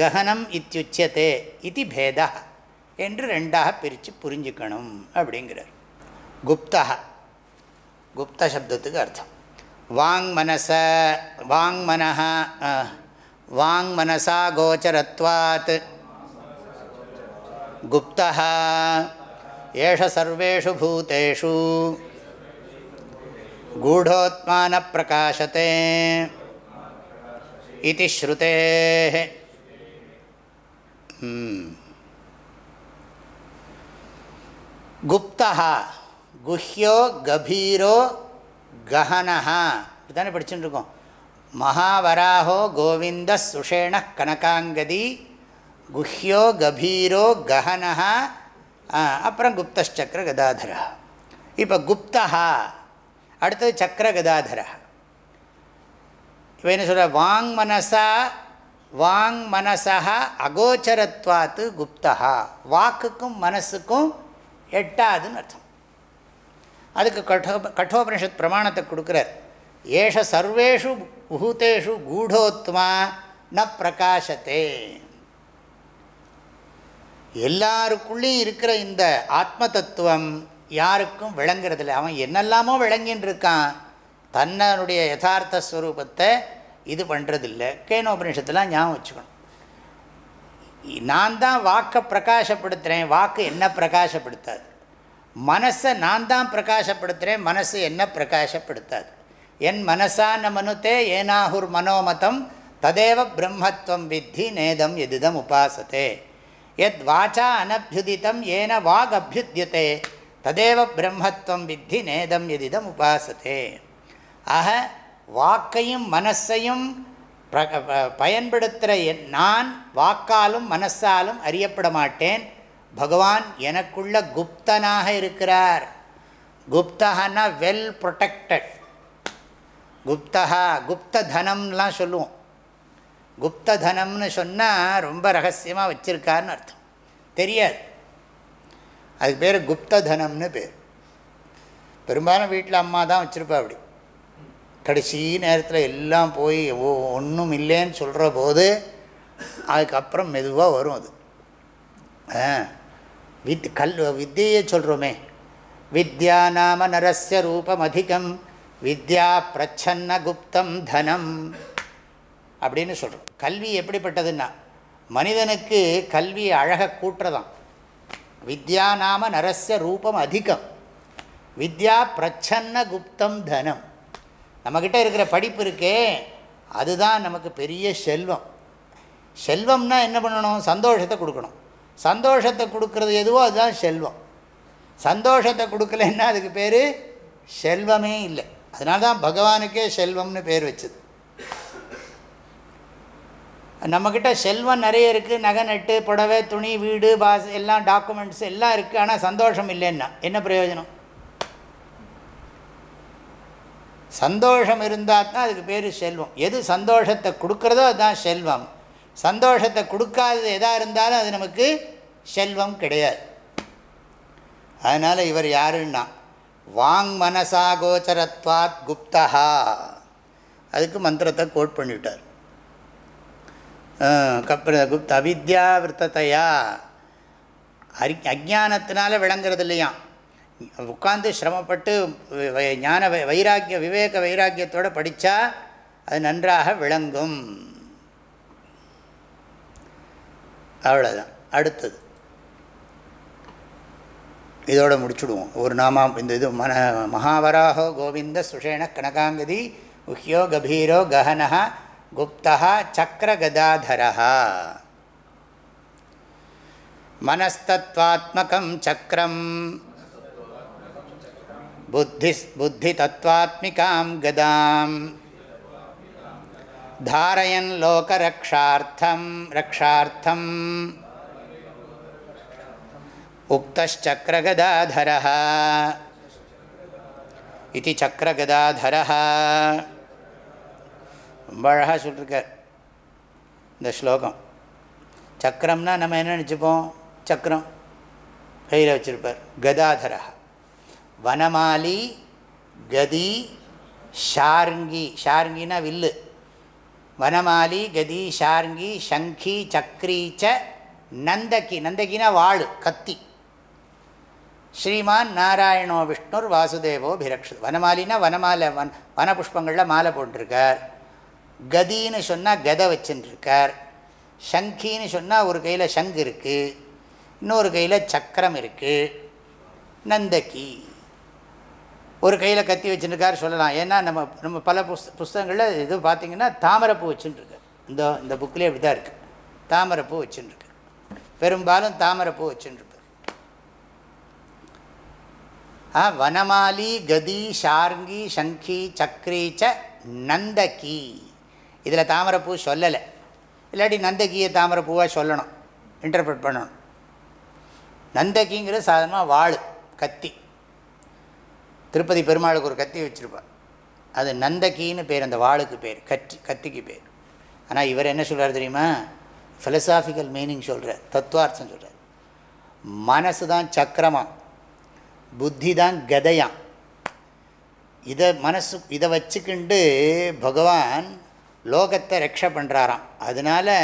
ககனம் இத்தியுச்சியதே இது பேதா. என்று ரெண்டாக பிரித்து புரிஞ்சுக்கணும் அப்படிங்கிறார் குப்தா குப்த சப்தத்துக்கு அர்த்தம் வாங் மனச வாங் மனஹ வாங் மனசா கோச்சரத்வாத் குப்தா ஏஷ சர்வேஷு பூதேஷு गूढोत्मान प्रकाशते इति श्रुतेः குப்தா குஹ்யோ கபீரோ கஹனஹா. இப்படித்தானே படிச்சுட்டு இருக்கோம் மகாவராஹோ கோவிந்த சுஷேண கனகாங்கதி குஹ்யோ கபீரோ கஹனஹா அப்புறம் குப்தச்சக்கர கதாதரா இப்போ குப்தா அடுத்தது சக்கர கதாதரா இப்போ என்ன சொல்கிற வாங் மனசா வாங் மனசா அகோச்சரத்வாத்து குப்தா வாக்குக்கும் மனசுக்கும் எட்டாதுன்னு அர்த்தம். அதுக்கு கட்டோ கட்டோபனிஷத் பிரமாணத்தை கொடுக்குறார். ஏஷ சர்வேஷு புகூத்தேஷு கூடோத்மா ந பிரகாசத்தே எல்லாருக்குள்ளேயும் இருக்கிற இந்த ஆத்ம தத்துவம் யாருக்கும் விளங்குறதில்ல. அவன் என்னெல்லாமோ விளங்கின்னு இருக்கான். தன்னனுடைய யதார்த்த ஸ்வரூபத்தை இது பண்ணுறதில்ல கேனோபனிஷத்துலாம் ஞாபகம் வச்சுக்கணும். நான் தான் வாக்கை பிரகாசப்படுத்துகிறேன் வாக்கு என்ன பிரகாசப்படுத்தாது. மனசை நான் தான் பிரகாசப்படுத்துகிறேன் மனசு என்ன பிரகாசப்படுத்தாது. என் மனசான மனுத்தே ஏனாகுர் மனோமதம் ததேவ பிரம்மத்வம் வித்தி நேதம் எதிதம் உபாசத்தே. எத் வாச்சா அனபியுதித்தம் ஏன வாக் அபியுத்தியதே ததேவ பிரம்மத்வம் வித்தி நேதம் எதிதம் உபாசத்தே. ஆக வாக்கையும் மனசையும் பயன்படுத்துகிற என் நான் வாக்காலும் மனசாலும் அறியப்பட மாட்டேன். பகவான் எனக்குள்ள குப்தனாக இருக்கிறார். குப்தகன்னா வெல் ப்ரொடெக்டட் குப்தகா குப்த தனம்லாம் சொல்லுவோம். குப்த தனம்னு சொன்னால் ரொம்ப ரகசியமாக வச்சுருக்காருன்னு அர்த்தம். தெரியாது. அதுக்கு பேர் குப்த தனம்னு பேர். பெரும்பாலும் வீட்டில் அம்மா தான் வச்சுருப்பா அப்படி. கடைசி நேரத்தில் எல்லாம் போய் ஓ ஒன்றும் இல்லைன்னு சொல்கிற போது அதுக்கப்புறம் மெதுவாக வரும் அது. ஆ வித் கல் வித்தியை சொல்கிறோமே வித்யா நாம நரஸ்ய ரூபம் அதிகம் வித்யா பிரச்சன்ன குப்தம் தனம் அப்படின்னு சொல்கிறோம் கல்வி எப்படிப்பட்டதுன்னா மனிதனுக்கு கல்வி அழகை கூட்டுறதாம் வித்யா நாம நரஸ்ய ரூபம் அதிகம் வித்யா பிரச்சன்ன குப்தம் தனம். நம்மக்கிட்ட இருக்கிற படிப்பு இருக்கே அதுதான் நமக்கு பெரிய செல்வம். செல்வம்னா என்ன பண்ணணும்? சந்தோஷத்தை கொடுக்கணும். சந்தோஷத்தை கொடுக்கறது எதுவோ அதுதான் செல்வம். சந்தோஷத்தை கொடுக்கலன்னா அதுக்கு பேர் செல்வமே இல்லை. அதனால தான் பகவானுக்கே செல்வம்னு பேர் வச்சது. நம்மக்கிட்ட செல்வம் நிறைய இருக்குது நகை நட்டு புடவை துணி வீடு பாஸ் எல்லாம் டாக்குமெண்ட்ஸ் எல்லாம் இருக்குது ஆனால் சந்தோஷம் இல்லைன்னா என்ன பிரயோஜனம்? சந்தோஷம் இருந்தால் தான் அதுக்கு பேர் செல்வம். எது சந்தோஷத்தை கொடுக்குறதோ அதுதான் செல்வம். சந்தோஷத்தை கொடுக்காதது எதாக இருந்தாலும் அது நமக்கு செல்வம் கிடையாது. அதனால் இவர் யாருன்னா வாங் மனசா கோச்சரத்வாத் குப்தஹா. அதுக்கு மந்திரத்தை கோட் பண்ணிவிட்டார். கப்ர குப்த அவித்யாவிருத்தத்தையா அரி அஜானத்தினால விளங்குறது இல்லையா உட்காந்து சிரமப்பட்டு ஞான வை- வைராக்கிய விவேக வைராக்கியத்தோடு படித்தா அது நன்றாக விளங்கும். அவ்வளோதான் அடுத்தது. இதோடு முடிச்சுடுவோம். ஒரு நாமா இந்த இது மன மகாவராகோ கோவிந்த சுஷேண கனகாங்கதி உஹ்யோ கபீரோ கஹனः குப்தः சக்கரகதாதரः மனஸ்தத்வாத்மகம் சக்கரம் புத்தி புத்திதத்வாத்மிகாம் கதாம் தாரயன் லோகரக்ஷார்த்தம் ரக்ஷார்த்தம் உக்தச்சக்கரகதாதரः இது சக்கரகதாதரः ரொம்ப அழகாக சொல்லிருக்கார் இந்த ஸ்லோகம். சக்கரம்னா நம்ம என்ன நினச்சிப்போம்? சக்கரம். கையில் வச்சுருப்பார். கதாதரா. வனமாலி கதி ஷார்ங்கி ஷார்ங்கினா வில்லு. வனமாலி கதி ஷார்ங்கி சங்கி சக்ரி ச நந்தகி. நந்தகினா வாள் கத்தி. ஸ்ரீமான் நாராயணோ விஷ்ணுர் வாசுதேவோ பிரக்ஷு வனமாலினா வனமாலை வன் வனபுஷ்பங்களில் மாலை போட்டிருக்கார். கதின்னு சொன்னால் கதை வச்சுட்டுருக்கார் சங்கின்னு சொன்னால் ஒரு கையில் சங்கு இருக்குது இன்னொரு கையில் சக்கரம் இருக்குது நந்தகி. ஒரு கையில் கத்தி வச்சுருக்காரு சொல்லலாம். ஏன்னா நம்ம நம்ம பல புஸ் புஸ்தகங்களில் இது பார்த்திங்கன்னா தாமரைப்பூ வச்சுருக்கு இந்த இந்த புக்கிலே இப்படி தான் இருக்குது தாமரைப்பூ வச்சுட்டுருக்கு பெரும்பாலும் தாமரைப்பூ வச்சுட்டுருப்பார் ஆ வனமாலி கதி ஷார்ங்கி சங்கி சக்ரி ச நந்தகி. இதில் தாமரைப்பூ சொல்லலை. இல்லாட்டி நந்தகியை தாமரைப்பூவாக சொல்லணும். இன்டர்பிரட் பண்ணணும். நந்தகிங்கிறது சாதாரணமாக வாள் கத்தி. திருப்பதி பெருமாளுக்கு ஒரு கத்தி வச்சுருப்பார். அது நந்தகின்னு பேர் அந்த வாளுக்கு பேர் கத்தி கத்திக்கு பேர். ஆனால் இவர் என்ன சொல்கிறார் தெரியுமா? ஃபிலசாஃபிக்கல் மீனிங் சொல்கிறார் தத்துவார்த்தம் சொல்கிறார் மனசு தான் சக்கரமாக புத்தி தான் கதையாம் இதை மனசு இதை வச்சுக்கிண்டு பகவான் லோகத்தை ரக்ஷ பண்ணுறாராம் அதனால்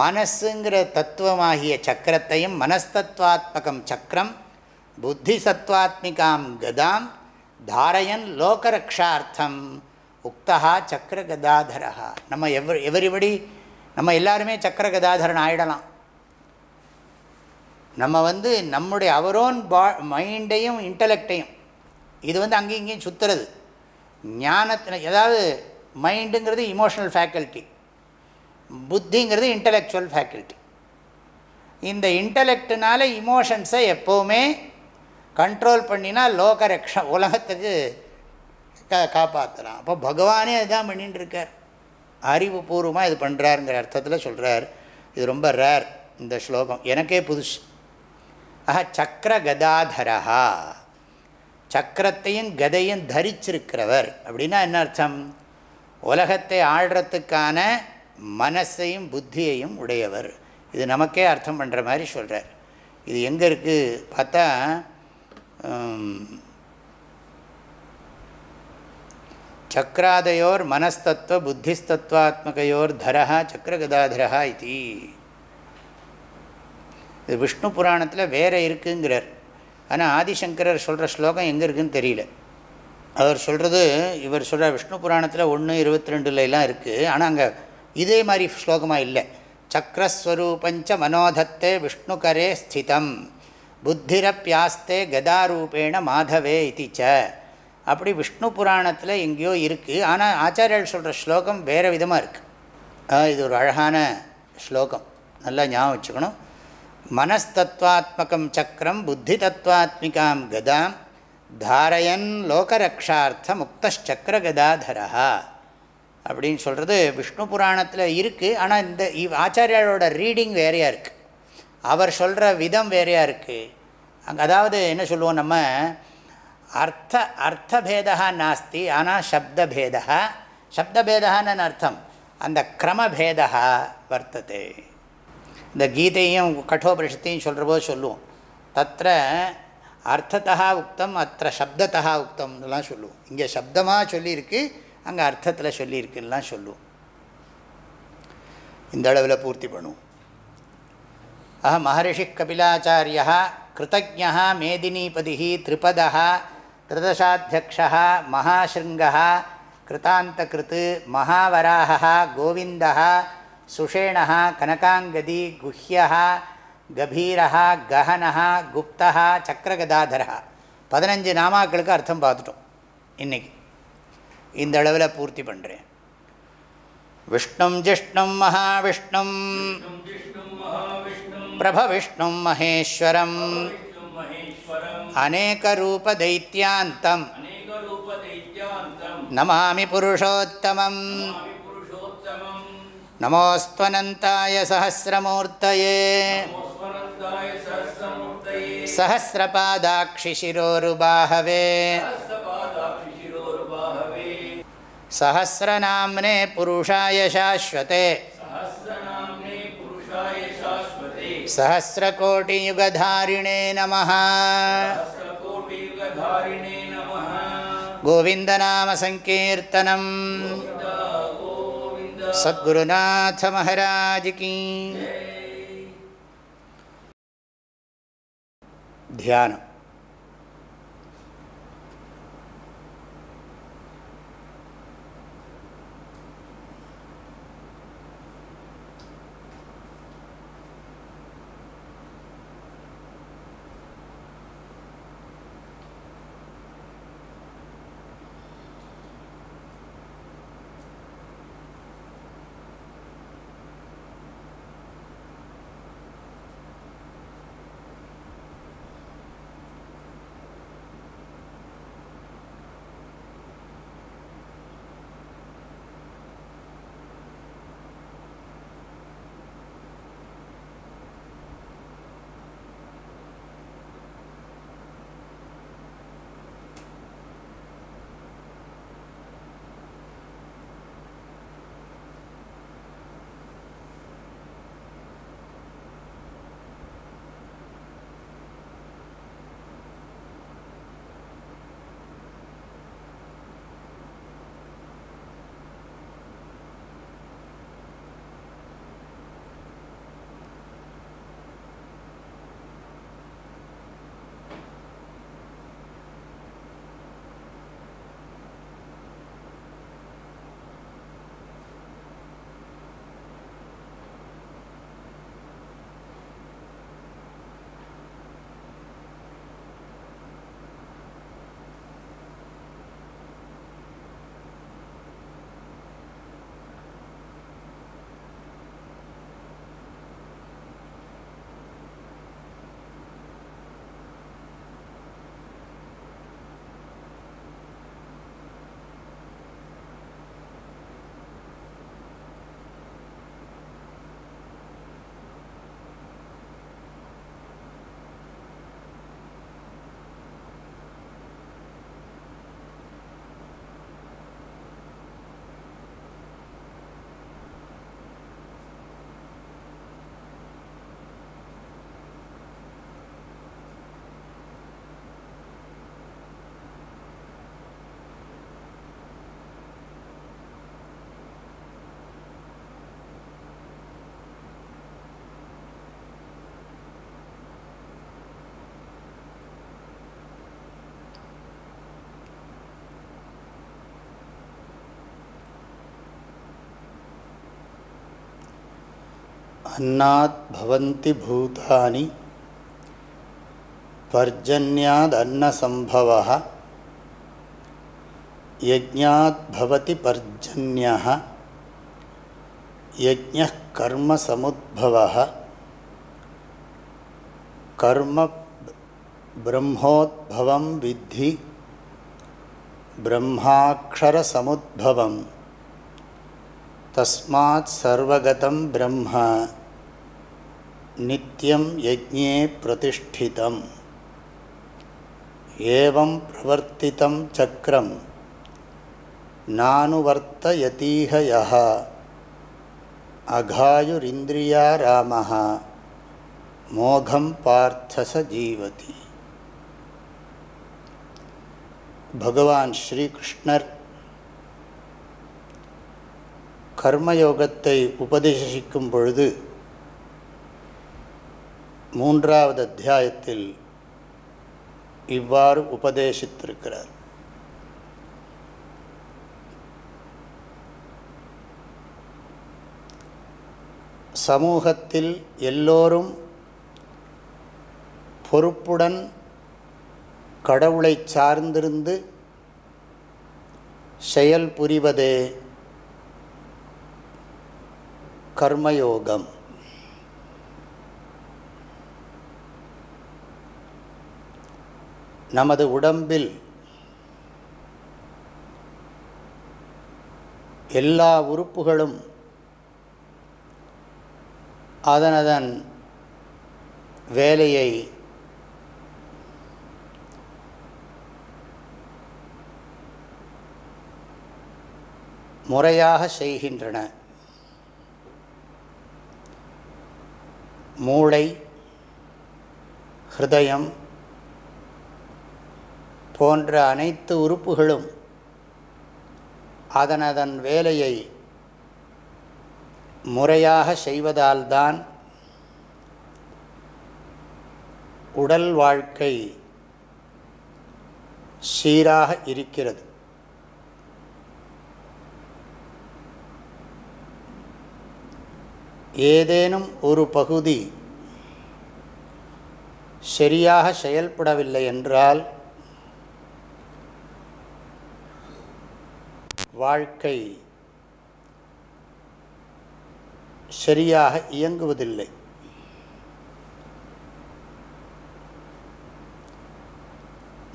மனசுங்கிற தத்துவமாகிய சக்கரத்தையும் மனஸ்தத்வாத்மகம் சக்கரம் புத்தி சத்வாத்மிகாம் கதாம் தாரயன் லோகரக்ஷார்த்தம். உக்தா சக்கர கதாதரா நம்ம எவ் எவரிபடி நம்ம எல்லாருமே சக்கர கதாதரன் ஆயிடலாம். நம்ம வந்து நம்முடைய அவரோன் பா மைண்டையும் இன்டலெக்டையும் இது வந்து அங்கேயும் இங்கேயும் சுற்றுறது ஞானத்தில் ஏதாவது மைண்டுங்கிறது இமோஷனல் ஃபேக்கல்ட்டி. புத்திங்கிறது இன்டலெக்சுவல் ஃபேக்கல்ட்டி. இந்த இன்டலெக்டினால இமோஷன்ஸை எப்போவுமே கண்ட்ரோல் பண்ணினா லோக ரக்ஷம் உலகத்துக்கு க காப்பாற்றலாம் அப்போ பகவானே அதுதான் பண்ணிட்டு இருக்கார் அறிவுபூர்வமாக இது பண்ணுறாருங்கிற அர்த்தத்தில் சொல்கிறார் இது ரொம்ப ரேர் இந்த ஸ்லோகம். எனக்கே புதுசு. ஆஹா சக்கர கதாதரா சக்கரத்தையும் கதையும் தரிச்சிருக்கிறவர். அப்படின்னா என்ன அர்த்தம்? உலகத்தை ஆள்றதுக்கான மனசையும் புத்தியையும் உடையவர். இது நமக்கே அர்த்தம் பண்ணுற மாதிரி சொல்கிறார் இது எங்கே இருக்குது பார்த்தா சக்கராதயோர் மனஸ்தத்துவ புத்திஸ்தத்வாத்மகையோர் தரா சக்கரகதாதரா இது. இது விஷ்ணு புராணத்தில் வேறு இருக்குங்கிறார். ஆனால் ஆதிசங்கரர் சொல்கிற ஸ்லோகம் எங்கே இருக்குதுன்னு தெரியல. அவர் சொல்கிறது இவர் சொல்கிற விஷ்ணு புராணத்தில் ஒன்று இருபத்தி ரெண்டுலலாம் இருக்குது ஆனால் அங்கே இதே மாதிரி ஸ்லோகமாக இல்லை. சக்கரஸ்வரூபஞ்ச மனோதத்தே விஷ்ணுகரே ஸ்திதம். புத்திரப்பியாஸ்தே கதாரூபேண மாதவே இதிச்ச அப்படி விஷ்ணு புராணத்தில் எங்கேயோ இருக்குது ஆனால் ஆச்சாரியர்கள் சொல்கிற ஸ்லோகம் வேறு விதமாக இருக்குது இது ஒரு அழகான ஸ்லோகம். நல்லா ஞாபகம் வச்சுக்கணும். மனஸ்தத்வாத்மகம் சக்கரம் புத்தி தத்வாத்மிகாம் கதாம் தாரயன் லோகரக்ஷார்த்த முக்தச்சக்கர கதாதரா அப்படின்னு சொல்கிறது விஷ்ணு புராணத்தில் இருக்குது ஆனால் இந்த ஆச்சாரியாரோட ரீடிங் வேறையாக இருக்குது அவர் சொல்கிற விதம் வேறையாக இருக்குது அங்கே அதாவது என்ன சொல்லுவோம் நம்ம? அர்த்த அர்த்தபேதா நாஸ்தி ஆனால் சப்தபேதா சப்தபேதான்னு அர்த்தம்? அந்த கிரமபேதா வர்த்தது. இந்த கீதையும் கட்டோபரிஷத்தையும் சொல்கிற போது சொல்லுவோம். தத்திர அர்த்தத்தா உக்தம் அத்த சப்தத்தா உக்தம்லாம் சொல்லுவோம். இங்கே சப்தமாக சொல்லியிருக்கு அங்கே அர்த்தத்தில் சொல்லியிருக்குலாம் சொல்லுவோம். இந்த அளவில் பூர்த்தி பண்ணுவோம். அஹ மகர்ஷி கபிலாச்சாரியா கிருத்தஜா மேதினீபதி திரிபதா திருதசாத்தியக்ஷா மகாசிருங்கா கிருத்தாந்தகிருத் மகாவராக கோவிந்தா சுஷேண கனகாங்கதி குஹ்யா கபீரா கஹனா குப்தா சக்கரகதாதரா பதினஞ்சு நாமாக்களுக்கு அர்த்தம் பார்த்துட்டோம் இன்றைக்கி இந்த அளவில் பூர்த்தி பண்ணுறேன் விஷ்ணும் ஜிஷ்ணும் மகாவிஷ்ணும். प्रभविष्णुं महेश्वरम् अनेकरूपदैत्यान्तं नमामि पुरुषोत्तमं नमोऽस्त्वनन्ताय सहस्रमूर्तये सहस्रपादाक्षिशिरोरुबाहवे सहस्रनाम्ने पुरुषाय शाश्वते सहस्रकोटियुगधारिणे नमः गोविन्दनामसङ्कीर्तनम् सद्गुरुनाथ महाराज भवन्ति भूतानि। पर्जन्यादन्नसम्भवः यज्ञात् भवति पर्जन्यः। यज्ञः कर्मसमुद्भवः कर्म ब्रह्मोद्भवं विद्धि। ब्रह्माक्षरसमुद्भवं तस्मात् सर्वगतं ब्रह्म। நித்தியம் யஜ்ஞே பிரதிஷ்டிதம் ஏவம் பிரவர்த்தித்தம் சக்கரம் நானுவர்த்தயதீகய அகாயுரிந்திரியா ராம மோகம் பார்த்தச ஜீவதி பகவான் ஸ்ரீகிருஷ்ணர் கர்மயோகத்தை உபதேசிக்கும் பொழுது மூன்றாவது அத்தியாயத்தில் இவ்வாறு உபதேசித்திருக்கிறார். சமூகத்தில் எல்லோரும் பொறுப்புடன் கடவுளை சார்ந்திருந்து செயல் புரிவதே கர்மயோகம். நமது உடம்பில் எல்லா உறுப்புகளும் அதனதன் வேலையை முறையாக செய்கின்றன. மூளை ஹிருதயம் போன்ற அனைத்து உறுப்புகளும் அதனதன் வேலையை முறையாக செய்வதால்தான் உடல் வாழ்க்கை சீராக இருக்கிறது. ஏதேனும் ஒரு பகுதி சரியாக செயல்படவில்லை என்றால் வாழ்க்கை சரியாக இயங்குவதில்லை.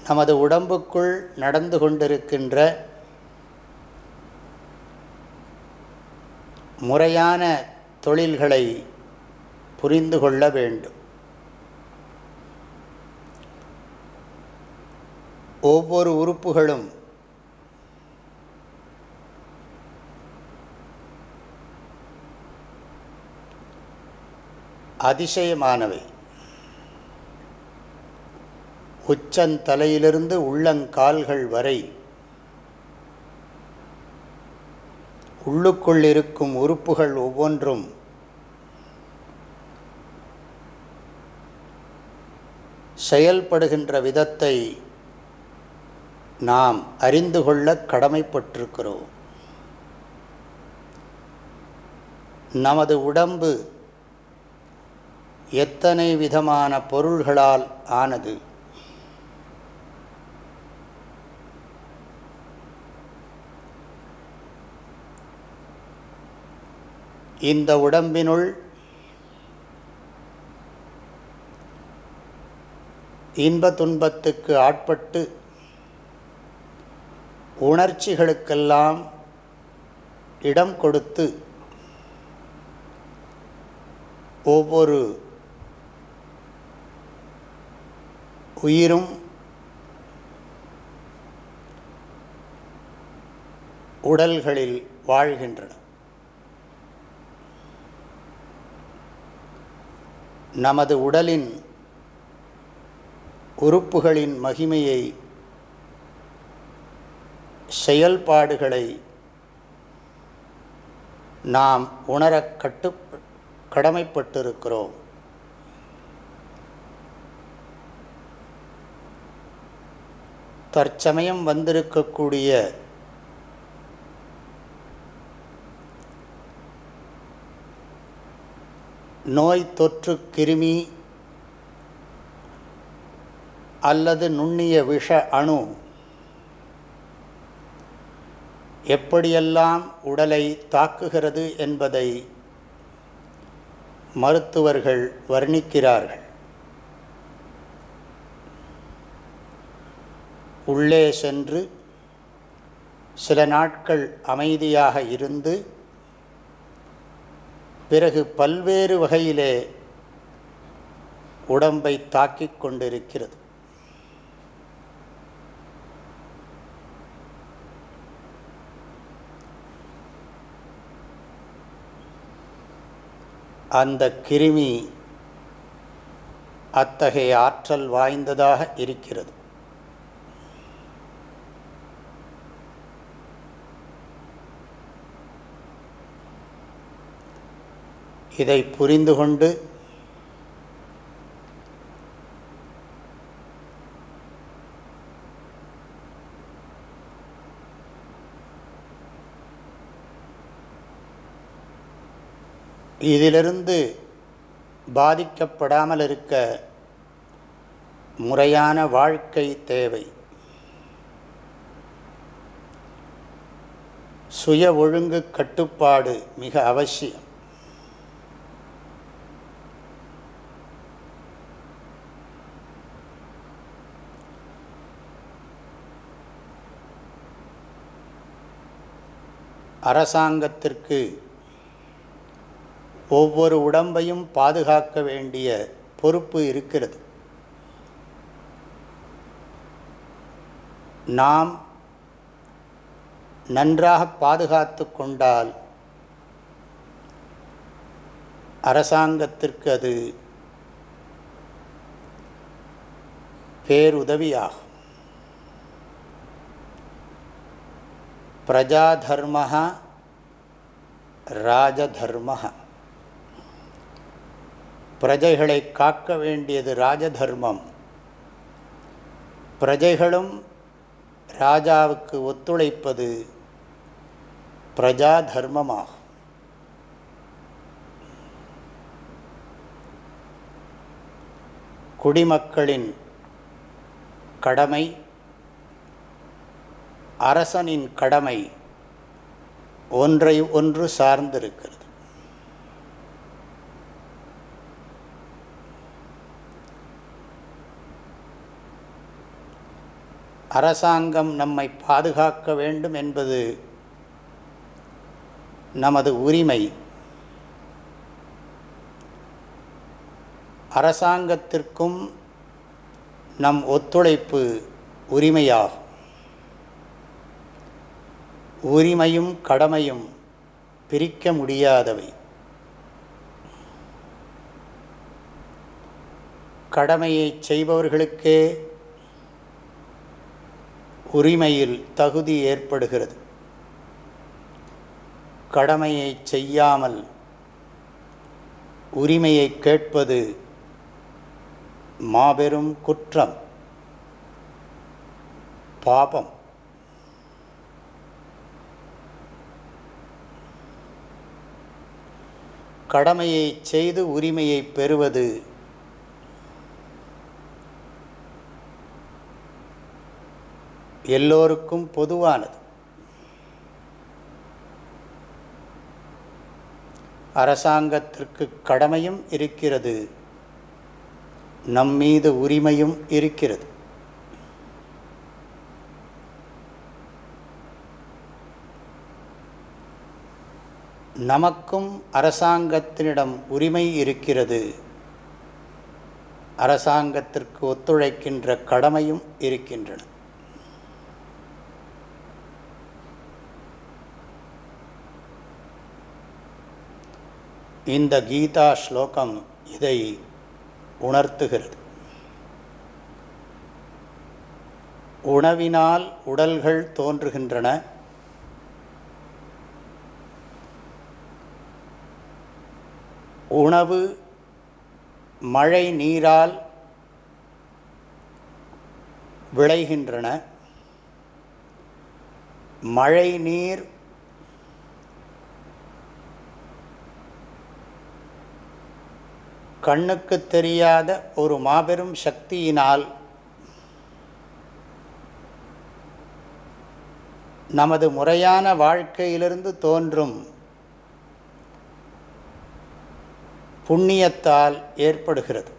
நமது உடம்புக்குள் நடந்து கொண்டிருக்கின்ற முறையான தொழில்களை புரிந்து கொள்ள வேண்டும். ஒவ்வொரு உறுப்புகளும் அதிசயமானவை. உச்சந்தலையிலிருந்து உள்ளங்கால்கள் வரை உள்ளுக்குள் இருக்கும் உறுப்புகள் ஒவ்வொன்றும் செயல்படுகின்ற விதத்தை நாம் அறிந்து கொள்ள கடமைப்பட்டிருக்கிறோம். நமது உடம்பு எத்தனை விதமான பொருள்களால் ஆனது? இந்த உடம்பினுள் இன்ப துன்பத்துக்கு ஆட்பட்டு உணர்ச்சிகளுக்கெல்லாம் இடம் கொடுத்து ஒவ்வொரு உயிரும் உடல்களில் வாழ்கின்றன. நமது உடலின் உறுப்புகளின் மகிமையை செயல்பாடுகளை நாம் உணர கட்டு கடமைப்பட்டிருக்கிறோம். தற்சமயம் வந்திருக்கக்கூடிய நோய் தொற்று கிருமி அல்லது நுண்ணிய விஷ அணு எப்படியெல்லாம் உடலை தாக்குகிறது என்பதை மருத்துவர்கள் வர்ணிக்கிறார்கள். உள்ளே சென்று சில நாட்கள் அமைதியாக இருந்து பிறகு பல்வேறு வகையிலே உடம்பை தாக்கிக் கொண்டிருக்கிறது. அந்த கிருமி அத்தகைய ஆற்றல் வாய்ந்ததாக இருக்கிறது. இதை புரிந்து கொண்டு இதிலிருந்து பாதிக்கப்படாமல் இருக்க முறையான வாழ்க்கை தேவை. சுய ஒழுங்கு கட்டுப்பாடு மிக அவசியம். அரசாங்கத்திற்கு ஒவ்வொரு உடம்பையும் பாதுகாக்க வேண்டிய பொறுப்பு இருக்கிறது. நாம் நன்றாக பாதுகாத்து கொண்டால் அரசாங்கத்திற்கு அது பேருதவியாகும். பிரஜாதர்ம ராஜதர்ம பிரஜைகளை காக்க வேண்டியது ராஜதர்மம். பிரஜைகளும் ராஜாவுக்கு ஒத்துழைப்பது பிரஜா தர்மமாகும் குடிமக்களின் கடமை அரசனின் கடமை ஒன்றை ஒன்று சார்ந்திருக்கிறது. அரசாங்கம் நம்மை பாதுகாக்க வேண்டும் என்பது நமது உரிமை. அரசாங்கத்திற்கும் நம் ஒத்துழைப்பு உரிமையாகும். உரிமையும் கடமையும் பிரிக்க முடியாதவை. கடமையை செய்பவர்களுக்கே உரிமையில் தகுதி ஏற்படுகிறது. கடமையை செய்யாமல் உரிமையை கேட்பது மாபெரும் குற்றம் பாபம். கடமையை செய்து உரிமையை பெறுவது. எல்லோருக்கும் பொதுவானது. அரசாங்கத்திற்கு கடமையும் இருக்கிறது. நம்மீது உரிமையும் இருக்கிறது. நமக்கும் அரசாங்கத்தினிடம் உரிமை இருக்கிறது. அரசாங்கத்திற்கு ஒத்துழைக்கின்ற கடமையும் இருக்கின்றன. இந்த கீதா ஸ்லோகம் இதை உணர்த்துகிறது. உணவினால் உடல்கள் தோன்றுகின்றன. உணவு மழை நீரால் விளைகின்றன. மழை நீர் கண்ணுக்கு தெரியாத ஒரு மாபெரும் சக்தியினால் நமது முறையான வாழ்க்கையிலிருந்து தோன்றும் புண்ணியத்தால் ஏற்படுகிறது.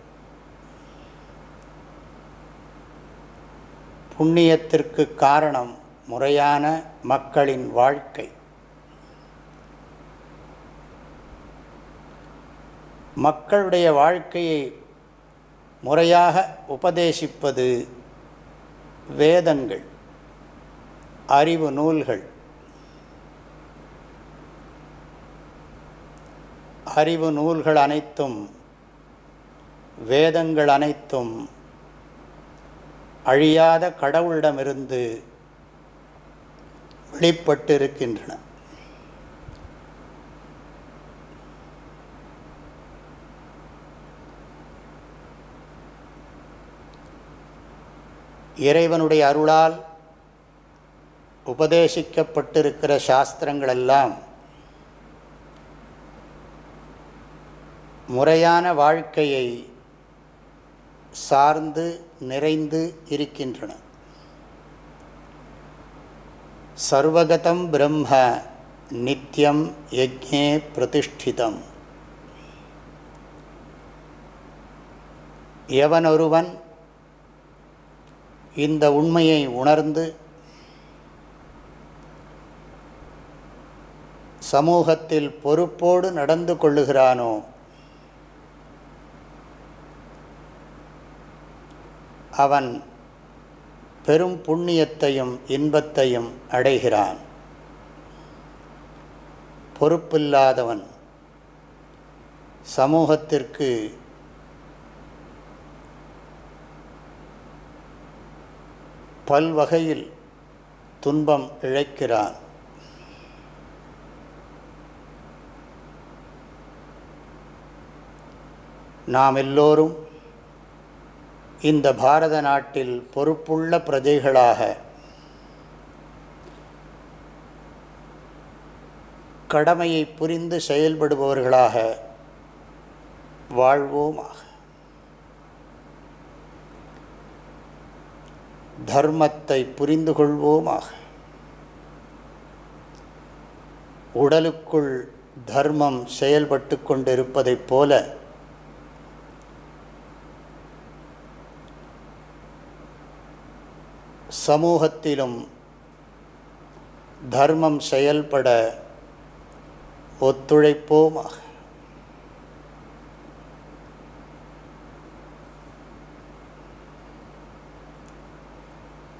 புண்ணியத்திற்கு காரணம் முறையான மக்களின் வாழ்க்கை. மக்களுடைய வாழ்க்கையை முறையாக உபதேசிப்பது வேதங்கள் அறிவு நூல்கள் அறிவு நூல்கள் அனைத்தும் வேதங்கள் அனைத்தும் அழியாத கடவுளிடமிருந்து வெளிப்பட்டிருக்கின்றன. இறைவனுடைய அருளால் உபதேசிக்கப்பட்டிருக்கிற சாஸ்திரங்களெல்லாம் முறையான வாழ்க்கையை சார்ந்து நிறைந்து இருக்கின்றன. சர்வகதம் பிரம்ம நித்தியம் யஜ்ஞே பிரதிஷ்டிதம். எவனொருவன் இந்த உண்மையை உணர்ந்து சமூகத்தில் பொறுப்போடு நடந்து கொள்ளுகிறானோ அவன் பெரும் புண்ணியத்தையும் இன்பத்தையும் அடைகிறான். பொறுப்பில்லாதவன் சமூகத்திற்கு பல்வகையில் துன்பம் இழைக்கிறான். நாம் எல்லோரும் இந்த பாரத நாட்டில் பொறுப்புள்ள பிரஜைகளாக கடமையை புரிந்து செயல்படுபவர்களாக வாழ்வோமாக. தர்மத்தை புரிந்து கொள்வோமாக. உடலுக்குள் தர்மம் செயல்பட்டு கொண்டிருப்பதைப் போல சமூகத்திலும் தர்மம் செயல்பட ஒத்துழைப்போமாக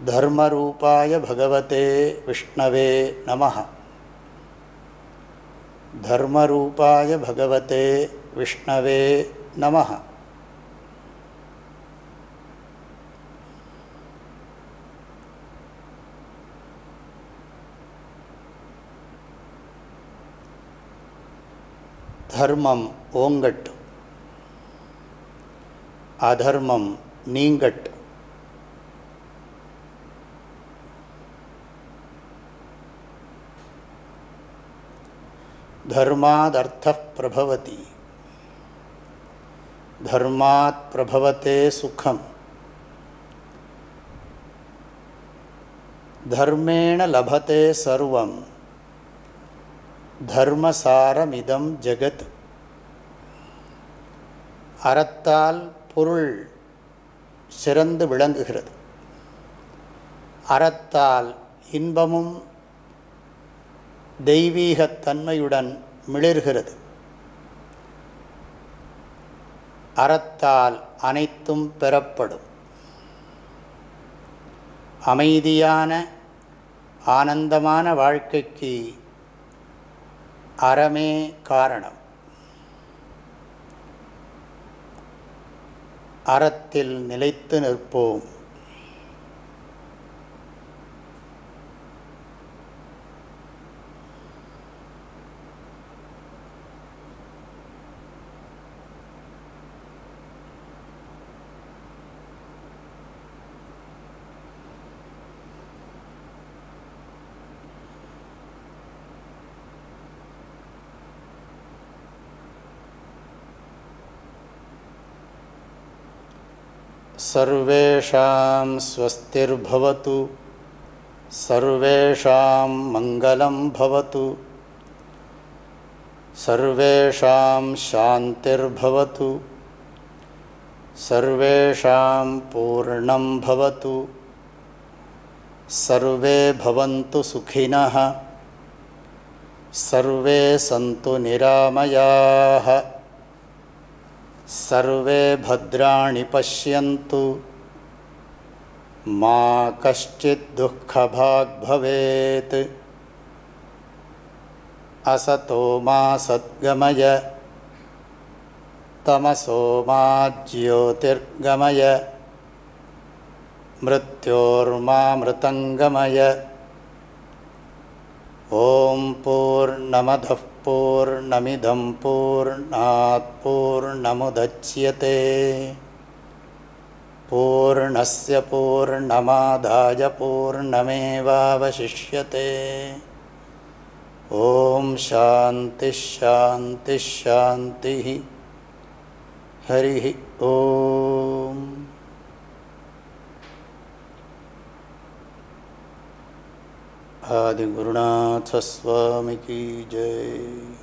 धर्मरूपाय भगवते विष्णवे नमः धर्मरूपाय भगवते विष्णवे नमः தர்மம் ஓங்கட்டும் அதர்மம் நீங்கட்டும் धर्मादर्थः प्रभवति धर्मात् प्रभवते सुखम् धर्मेण लभते सर्वं தர்மசாரமிதம் ஜெகத். அறத்தால் பொருள் சிறந்து விளங்குகிறது. அறத்தால் இன்பமும் தெய்வீகத்தன்மையுடன் மிளிர்கிறது. அறத்தால் அனைத்தும் பெறப்படும். அமைதியான ஆனந்தமான வாழ்க்கைக்கு அறமே காரணம். அறத்தில் நிலைத்து நிற்போம். सर्वेषां स्वस्तिर्भवतु। सर्वेषां मङ्गलं भवतु। सर्वेषां शान्तिर्भवतु। सर्वेषां पूर्णं भवतु। सर्वे भवन्तु सुखिनः। सर्वे सन्तु निरामयाः सर्वे भद्राणि पश्यन्तु। मा कश्चित् दुःखभाग् भवेत्। असतो मा सद्गमय। तमसो मा ज्योतिर्गमय। मृत्योर्मामृतङ्गमय ॐ पूर्णमधः पूर्णमिदं पूर्णात् पूर्णमुदच्यते। पूर्णस्य पूर्णमादाय पूर्णमेवावशिष्यते। ॐ शान्तिश्शान्तिश्शान्तिः हरिः ॐ गुरुनाथ स्वामी की जय।